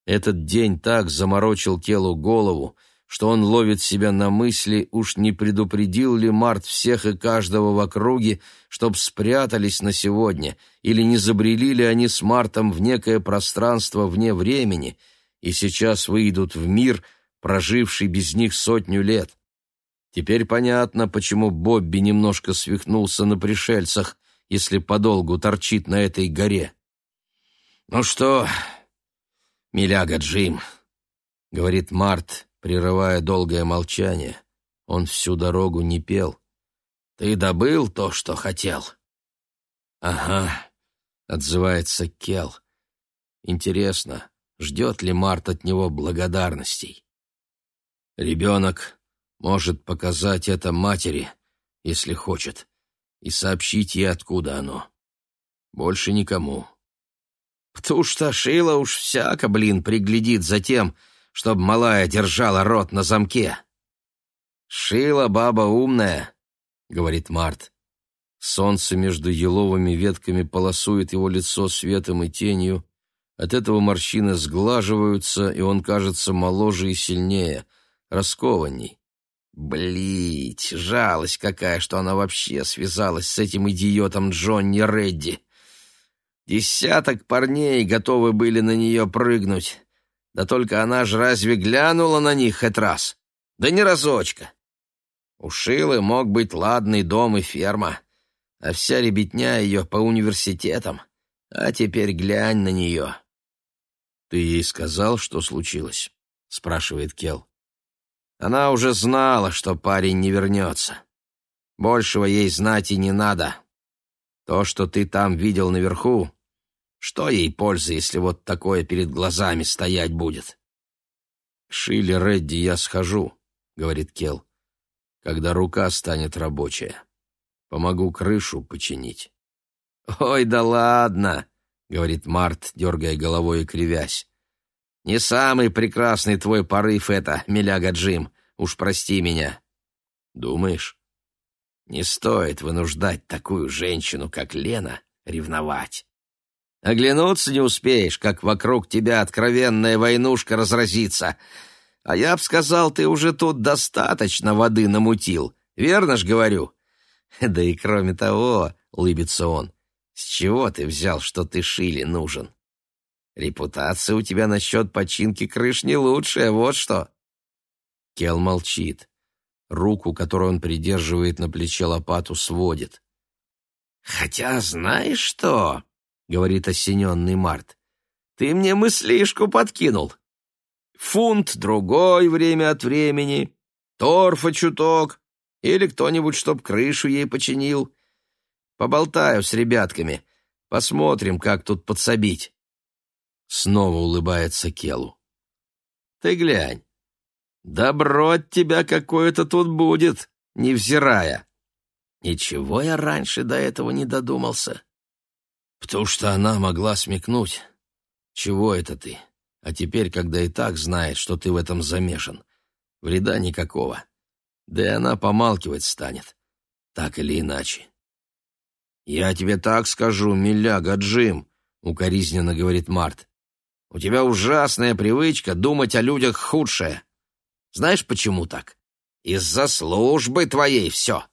Этот день так заморочил Келу голову, что он ловит себя на мысли, уж не предупредил ли Март всех и каждого в округе, чтоб спрятались на сегодня, или не забрели ли они с Мартом в некое пространство вне времени, и сейчас выйдут в мир, проживший без них сотню лет. Теперь понятно, почему Бобби немножко свихнулся на пришельцах, если подолгу торчит на этой горе. «Ну что, миляга Джим», — говорит Март, прерывая долгое молчание. Он всю дорогу не пел. «Ты добыл то, что хотел?» «Ага», — отзывается Кел. «Интересно, ждет ли Март от него благодарностей?» «Ребенок может показать это матери, если хочет, и сообщить ей, откуда оно. Больше никому». «Пту что Шила уж всяко, блин, приглядит за тем, чтоб малая держала рот на замке. «Шила баба умная», — говорит Март. Солнце между еловыми ветками полосует его лицо светом и тенью. От этого морщины сглаживаются, и он кажется моложе и сильнее, раскованней. Блять, жалость какая, что она вообще связалась с этим идиотом Джонни Редди. Десяток парней готовы были на нее прыгнуть. Да только она ж разве глянула на них хоть раз? Да не разочка. У Шилы мог быть ладный дом и ферма, а вся ребятня ее по университетам. А теперь глянь на нее. «Ты ей сказал, что случилось?» — спрашивает Кел. Она уже знала, что парень не вернется. Большего ей знать и не надо. То, что ты там видел наверху, что ей пользы, если вот такое перед глазами стоять будет? «Шилли Редди я схожу», — говорит Кел, — «когда рука станет рабочая. Помогу крышу починить». «Ой, да ладно», — говорит Март, дергая головой и кривясь. «Не самый прекрасный твой порыв это, миляга Джим, уж прости меня». «Думаешь?» «Не стоит вынуждать такую женщину, как Лена, ревновать». Оглянуться не успеешь, как вокруг тебя откровенная войнушка разразится. А я б сказал, ты уже тут достаточно воды намутил. Верно ж говорю? Да и кроме того, — улыбится он, — с чего ты взял, что ты Шиле нужен? Репутация у тебя насчет починки крыш не лучшая, вот что. Кел молчит. Руку, которую он придерживает на плече лопату, сводит. «Хотя знаешь что?» — говорит осененный Март. «Ты мне мыслишку подкинул. Фунт другой время от времени, торфа чуток, или кто-нибудь, чтоб крышу ей починил. Поболтаю с ребятками, посмотрим, как тут подсобить». Снова улыбается Келу. «Ты глянь, добро от тебя какое-то тут будет, невзирая. Ничего я раньше до этого не додумался». Потому что она могла смекнуть. Чего это ты? А теперь, когда и так знает, что ты в этом замешан, вреда никакого. Да и она помалкивать станет. Так или иначе. «Я тебе так скажу, миляга Джим», — укоризненно говорит Март. «У тебя ужасная привычка думать о людях худшее. Знаешь, почему так? Из-за службы твоей все.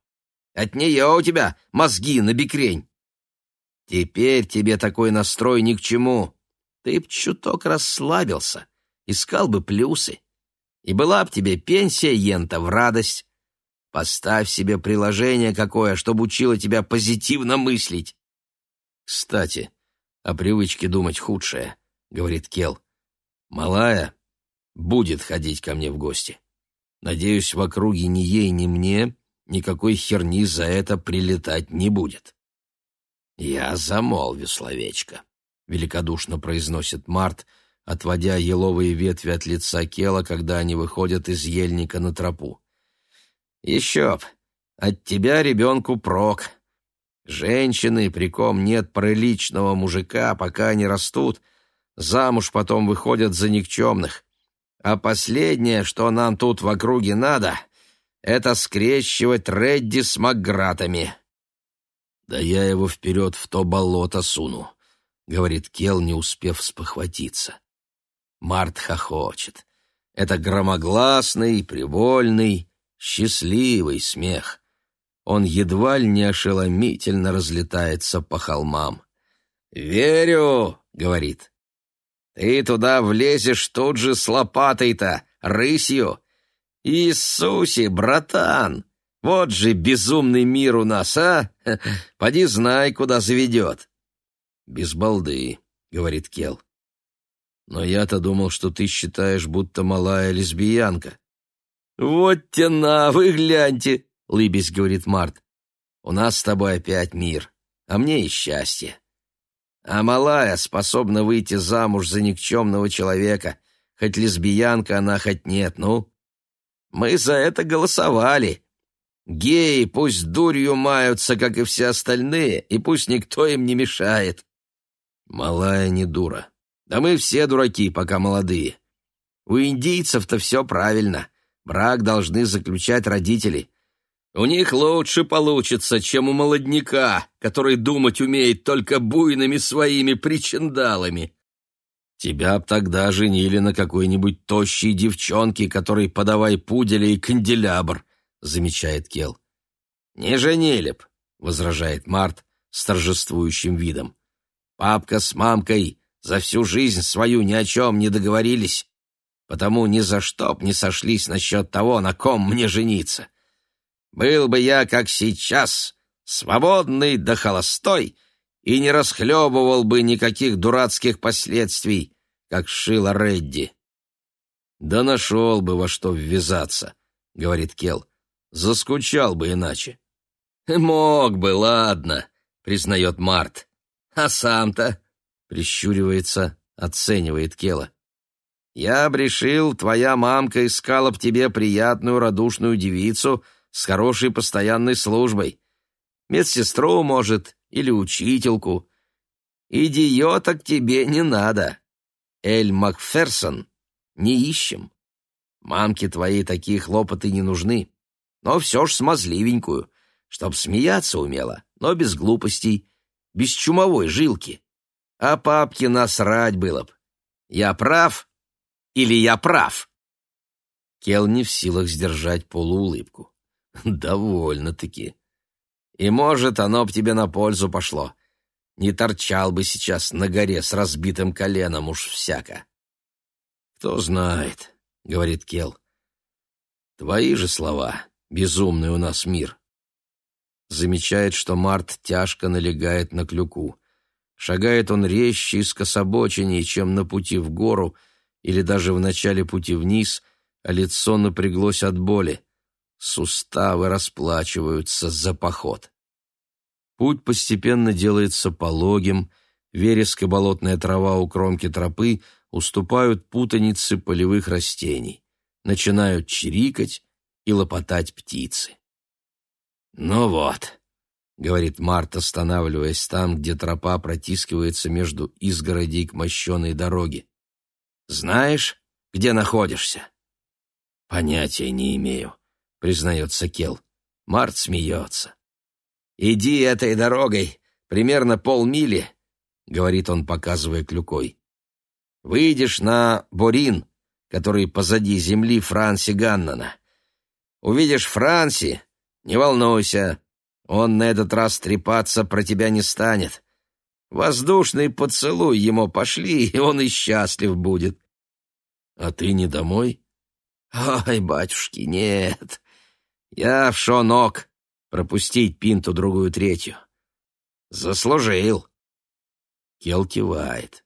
От нее у тебя мозги на бекрень. Теперь тебе такой настрой ни к чему. Ты б чуток расслабился, искал бы плюсы. И была б тебе пенсия ента в радость. Поставь себе приложение какое, чтобы учило тебя позитивно мыслить. Кстати, о привычке думать худшее, — говорит Кел. Малая будет ходить ко мне в гости. Надеюсь, в округе ни ей, ни мне никакой херни за это прилетать не будет. Я замолвю словечко, — великодушно произносит Март, отводя еловые ветви от лица Кела, когда они выходят из ельника на тропу. Еще б, от тебя ребенку прок. Женщины, при ком нет приличного мужика, пока они растут, замуж потом выходят за никчемных. А последнее, что нам тут в округе надо, это скрещивать Редди с Макгратами. «Да я его вперед в то болото суну», — говорит Кел, не успев спохватиться. Март хохочет. Это громогласный, привольный, счастливый смех. Он едва ли не ошеломительно разлетается по холмам. «Верю», — говорит, — «ты туда влезешь тут же с лопатой-то, рысью. Иисусе, братан, вот же безумный мир у нас, а? Поди знай, куда заведет». «Без балды», — говорит Кел. «Но я-то думал, что ты считаешь, будто малая лесбиянка». «Вот тена, вы гляньте!» — лыбись, говорит Март. «У нас с тобой опять мир, а мне и счастье. А малая способна выйти замуж за никчемного человека, хоть лесбиянка она, хоть нет, ну. Мы за это голосовали. Геи пусть дурью маются, как и все остальные, и пусть никто им не мешает». «Малая не дура. Да мы все дураки, пока молодые. У индийцев-то все правильно». Брак должны заключать родители. У них лучше получится, чем у молодняка, который думать умеет только буйными своими причиндалами. Тебя б тогда женили на какой-нибудь тощей девчонке, которой подавай пуделя и канделябр, замечает Кел. Не женили б, возражает Март с торжествующим видом. Папка с мамкой за всю жизнь свою ни о чем не договорились потому ни за что б не сошлись насчет того, на ком мне жениться. Был бы я, как сейчас, свободный да холостой, и не расхлебывал бы никаких дурацких последствий, как шила Редди. «Да нашел бы во что ввязаться», — говорит Кел. «Заскучал бы иначе». «Мог бы, ладно», — признает Март. «А сам-то?» — прищуривается, оценивает Кела. Я б решил, твоя мамка искала б тебе приятную радушную девицу с хорошей постоянной службой. Медсестру, может, или учительку. Идиоток тебе не надо. Эль Макферсон не ищем. Мамке твоей такие хлопоты не нужны. Но все ж смазливенькую, чтоб смеяться умела, но без глупостей, без чумовой жилки. А папке насрать было б. Я прав?» Или я прав?» Кел не в силах сдержать полуулыбку. «Довольно-таки. И, может, оно б тебе на пользу пошло. Не торчал бы сейчас на горе с разбитым коленом уж всяко». «Кто знает», — говорит Кел. «Твои же слова. Безумный у нас мир». Замечает, что Март тяжко налегает на клюку. Шагает он резче и скособоченнее, чем на пути в гору — или даже в начале пути вниз, а лицо напряглось от боли. Суставы расплачиваются за поход. Путь постепенно делается пологим, вереск и болотная трава у кромки тропы уступают путанице полевых растений. Начинают чирикать и лопотать птицы. «Ну вот», — говорит Март, останавливаясь там, где тропа протискивается между изгородей к мощеной дороге. Знаешь, где находишься?» «Понятия не имею», — признается Кел. Март смеется. «Иди этой дорогой, примерно полмили», — говорит он, показывая клюкой. «Выйдешь на Борин, который позади земли Франси Ганнана. Увидишь Франси, не волнуйся, он на этот раз трепаться про тебя не станет. Воздушный поцелуй ему пошли, и он и счастлив будет. А ты не домой? Ай, батюшки, нет. Я в шонок пропустить пинту другую третью. Заслужил. Кел кивает.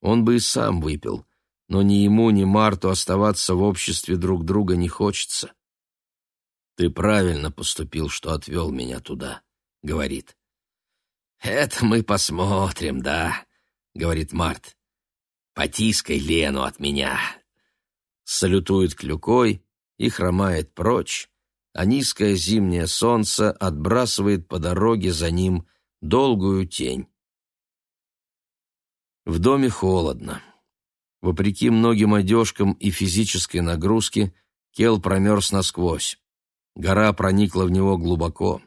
Он бы и сам выпил, но ни ему, ни Марту оставаться в обществе друг друга не хочется. «Ты правильно поступил, что отвел меня туда», — говорит. «Это мы посмотрим, да», — говорит Март. «Потискай Лену от меня». Салютует клюкой и хромает прочь, а низкое зимнее солнце отбрасывает по дороге за ним долгую тень. В доме холодно. Вопреки многим одежкам и физической нагрузке, Кел промерз насквозь. Гора проникла в него глубоко.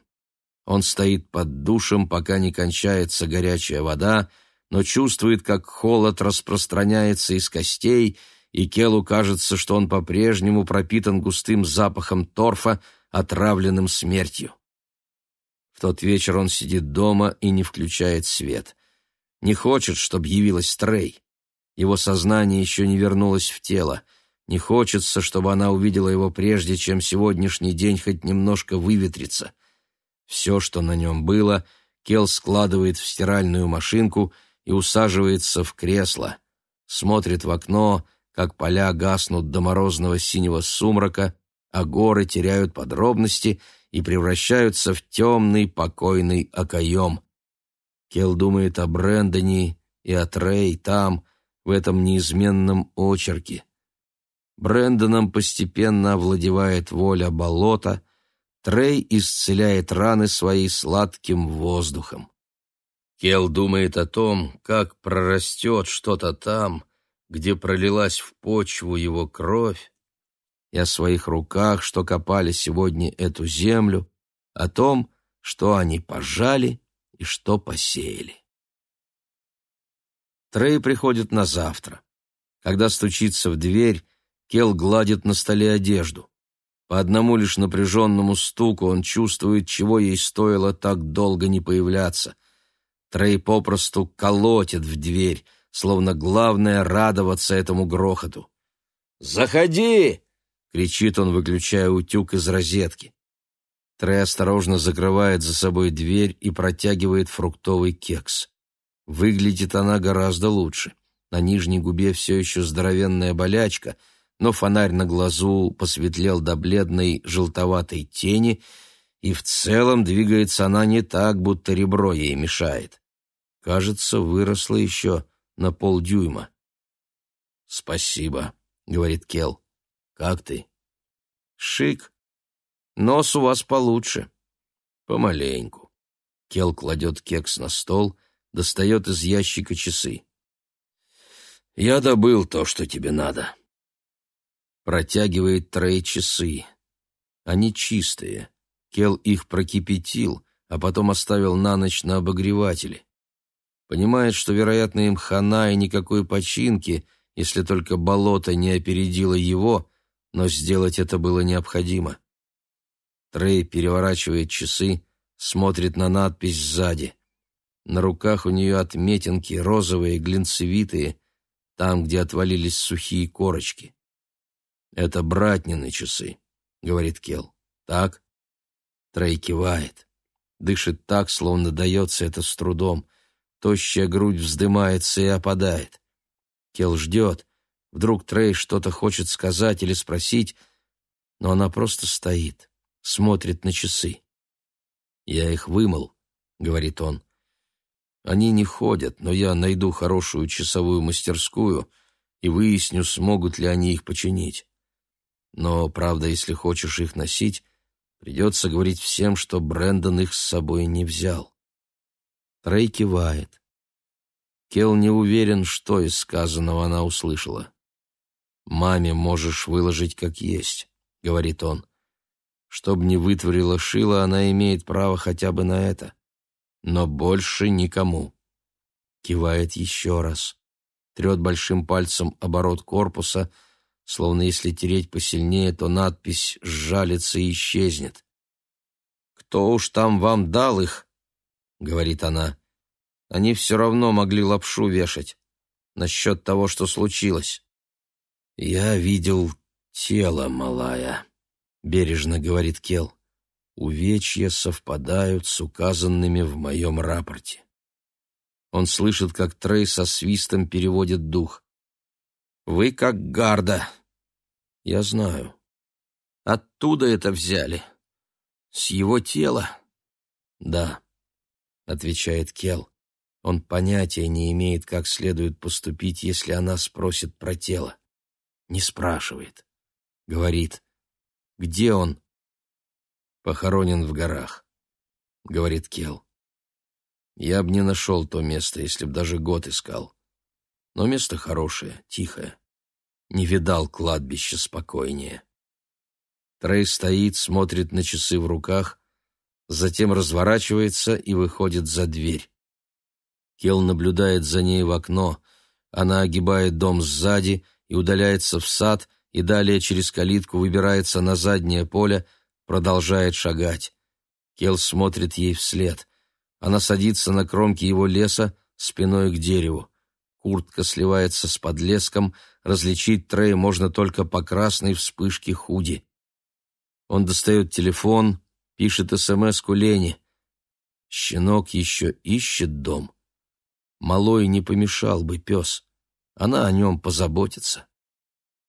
Он стоит под душем, пока не кончается горячая вода, но чувствует, как холод распространяется из костей, и Келу кажется, что он по-прежнему пропитан густым запахом торфа, отравленным смертью. В тот вечер он сидит дома и не включает свет. Не хочет, чтобы явилась Трей. Его сознание еще не вернулось в тело. Не хочется, чтобы она увидела его прежде, чем сегодняшний день хоть немножко выветрится. Все, что на нем было, Кел складывает в стиральную машинку и усаживается в кресло. Смотрит в окно, как поля гаснут до морозного синего сумрака, а горы теряют подробности и превращаются в темный покойный окоем. Кел думает о Брэндоне и о Трей там, в этом неизменном очерке. Брэндоном постепенно овладевает воля болота, Трей исцеляет раны свои сладким воздухом. Кел думает о том, как прорастет что-то там, где пролилась в почву его кровь, и о своих руках, что копали сегодня эту землю, о том, что они пожали и что посеяли. Трей приходит на завтра. Когда стучится в дверь, Кел гладит на столе одежду. По одному лишь напряженному стуку он чувствует, чего ей стоило так долго не появляться. Трей попросту колотит в дверь, словно главное радоваться этому грохоту. «Заходи!» — кричит он, выключая утюг из розетки. Трей осторожно закрывает за собой дверь и протягивает фруктовый кекс. Выглядит она гораздо лучше. На нижней губе все еще здоровенная болячка — но фонарь на глазу посветлел до бледной желтоватой тени, и в целом двигается она не так, будто ребро ей мешает. Кажется, выросла еще на полдюйма. «Спасибо», — говорит Кел. «Как ты?» «Шик. Нос у вас получше». «Помаленьку». Кел кладет кекс на стол, достает из ящика часы. «Я добыл то, что тебе надо». Протягивает Трей часы. Они чистые. Кел их прокипятил, а потом оставил на ночь на обогревателе. Понимает, что, вероятно, им хана и никакой починки, если только болото не опередило его, но сделать это было необходимо. Трей переворачивает часы, смотрит на надпись сзади. На руках у нее отметинки, розовые, глинцевитые, там, где отвалились сухие корочки. «Это братнины часы», — говорит Кел. «Так?» Трей кивает. Дышит так, словно дается это с трудом. Тощая грудь вздымается и опадает. Кел ждет. Вдруг Трей что-то хочет сказать или спросить, но она просто стоит, смотрит на часы. «Я их вымыл», — говорит он. «Они не ходят, но я найду хорошую часовую мастерскую и выясню, смогут ли они их починить. Но, правда, если хочешь их носить, придется говорить всем, что Брэндон их с собой не взял. Трей кивает. Кел не уверен, что из сказанного она услышала. «Маме можешь выложить как есть», — говорит он. «Чтоб не вытворила шила, она имеет право хотя бы на это. Но больше никому». Кивает еще раз. Трет большим пальцем оборот корпуса — словно если тереть посильнее, то надпись сжалится и исчезнет. «Кто уж там вам дал их?» — говорит она. Они все равно могли лапшу вешать насчет того, что случилось. «Я видел тело, малая», — бережно говорит Кел. «Увечья совпадают с указанными в моем рапорте». Он слышит, как Трей со свистом переводит дух. «Вы как гарда». «Я знаю». «Оттуда это взяли?» «С его тела?» «Да», — отвечает Кел. Он понятия не имеет, как следует поступить, если она спросит про тело. Не спрашивает. Говорит, где он? Похоронен в горах, говорит Кел. Я бы не нашел то место, если б даже год искал. Но место хорошее, тихое. Не видал кладбища спокойнее. Трей стоит, смотрит на часы в руках, затем разворачивается и выходит за дверь. Кел наблюдает за ней в окно. Она огибает дом сзади и удаляется в сад, и далее через калитку выбирается на заднее поле, продолжает шагать. Кел смотрит ей вслед. Она садится на кромке его леса, спиной к дереву. Куртка сливается с подлеском, различить Трея можно только по красной вспышке худи. Он достает телефон, пишет СМС-ку Лене. Щенок еще ищет дом. Малой не помешал бы пес. Она о нем позаботится.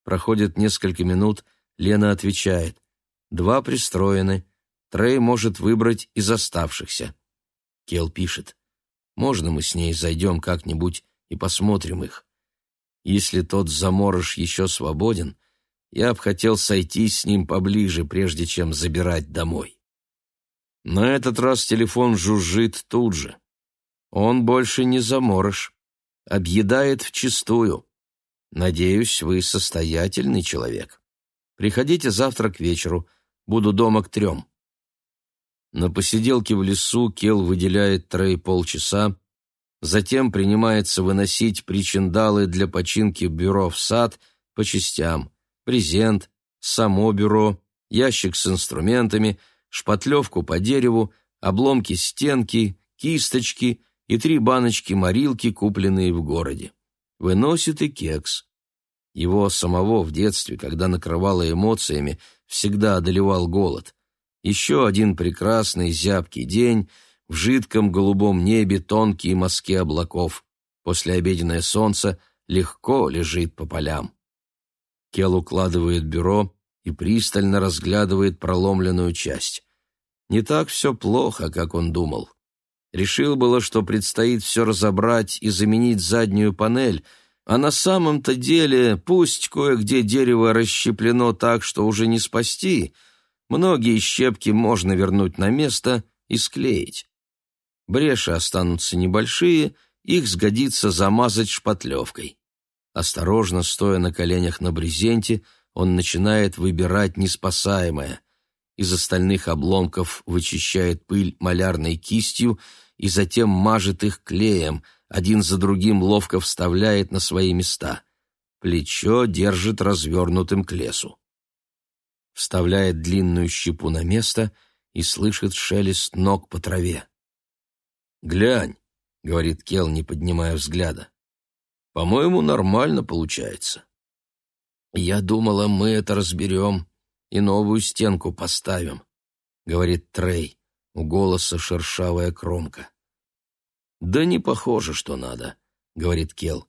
Проходит несколько минут, Лена отвечает. Два пристроены. Трей может выбрать из оставшихся. Кел пишет. Можно мы с ней зайдем как-нибудь и посмотрим их? Если тот заморыш еще свободен, я б хотел сойтись с ним поближе, прежде чем забирать домой. На этот раз телефон жужжит тут же. Он больше не заморож, объедает вчистую. Надеюсь, вы состоятельный человек. Приходите завтра к вечеру, буду дома к трем. На посиделке в лесу Кел выделяет Трей полчаса, затем принимается выносить причиндалы для починки бюро в сад по частям, презент, само бюро, ящик с инструментами, шпатлевку по дереву, обломки стенки, кисточки и три баночки морилки, купленные в городе. Выносит и кекс. Его самого в детстве, когда накрывало эмоциями, всегда одолевал голод. Еще один прекрасный зябкий день, в жидком голубом небе тонкие мазки облаков. Послеобеденное солнце легко лежит по полям. Кел укладывает бюро и пристально разглядывает проломленную часть. Не так все плохо, как он думал. Решил было, что предстоит все разобрать и заменить заднюю панель, а на самом-то деле, пусть кое-где дерево расщеплено так, что уже не спасти, многие щепки можно вернуть на место и склеить. Бреши останутся небольшие, их сгодится замазать шпатлевкой. Осторожно, стоя на коленях на брезенте, он начинает выбирать неспасаемое из остальных обломков вычищает пыль малярной кистью и затем мажет их клеем, один за другим ловко вставляет на свои места. Плечо держит развернутым к лесу. Вставляет длинную щепу на место и слышит шелест ног по траве. «Глянь», — говорит Кел, не поднимая взгляда. «По-моему, нормально получается». «Я думала, мы это разберем», и новую стенку поставим», — говорит Трей. У голоса шершавая кромка. «Да не похоже, что надо», — говорит Кел.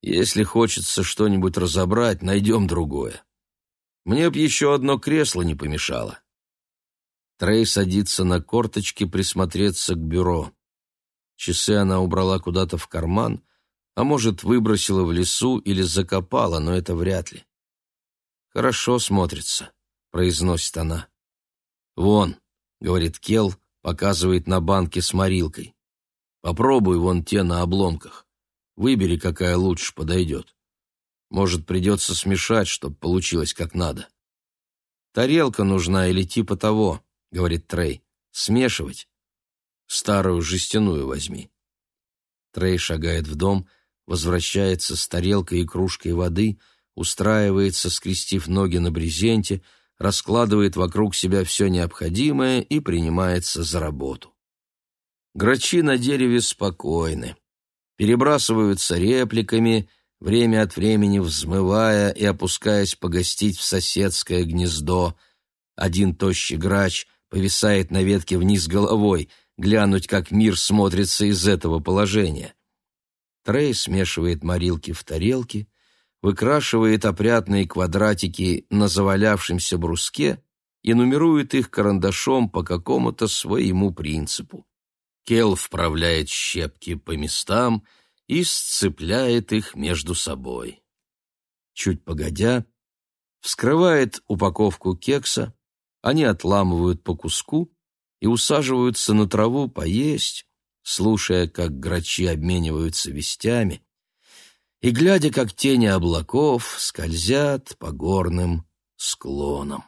«Если хочется что-нибудь разобрать, найдем другое. Мне б еще одно кресло не помешало». Трей садится на корточки присмотреться к бюро. Часы она убрала куда-то в карман, а может, выбросила в лесу или закопала, но это вряд ли. Хорошо смотрится произносит она. «Вон», — говорит Кел, показывает на банке с морилкой. «Попробуй вон те на обломках. Выбери, какая лучше подойдет. Может, придется смешать, чтобы получилось как надо». «Тарелка нужна или типа того», — говорит Трей. «Смешивать. Старую жестяную возьми». Трей шагает в дом, возвращается с тарелкой и кружкой воды, устраивается, скрестив ноги на брезенте, раскладывает вокруг себя все необходимое и принимается за работу. Грачи на дереве спокойны, перебрасываются репликами, время от времени взмывая и опускаясь погостить в соседское гнездо. Один тощий грач повисает на ветке вниз головой, глянуть, как мир смотрится из этого положения. Трей смешивает морилки в тарелке, выкрашивает опрятные квадратики на завалявшемся бруске и нумерует их карандашом по какому-то своему принципу. Кел вправляет щепки по местам и сцепляет их между собой. Чуть погодя, вскрывает упаковку кекса, они отламывают по куску и усаживаются на траву поесть, слушая, как грачи обмениваются вестями, и глядя, как тени облаков скользят по горным склонам.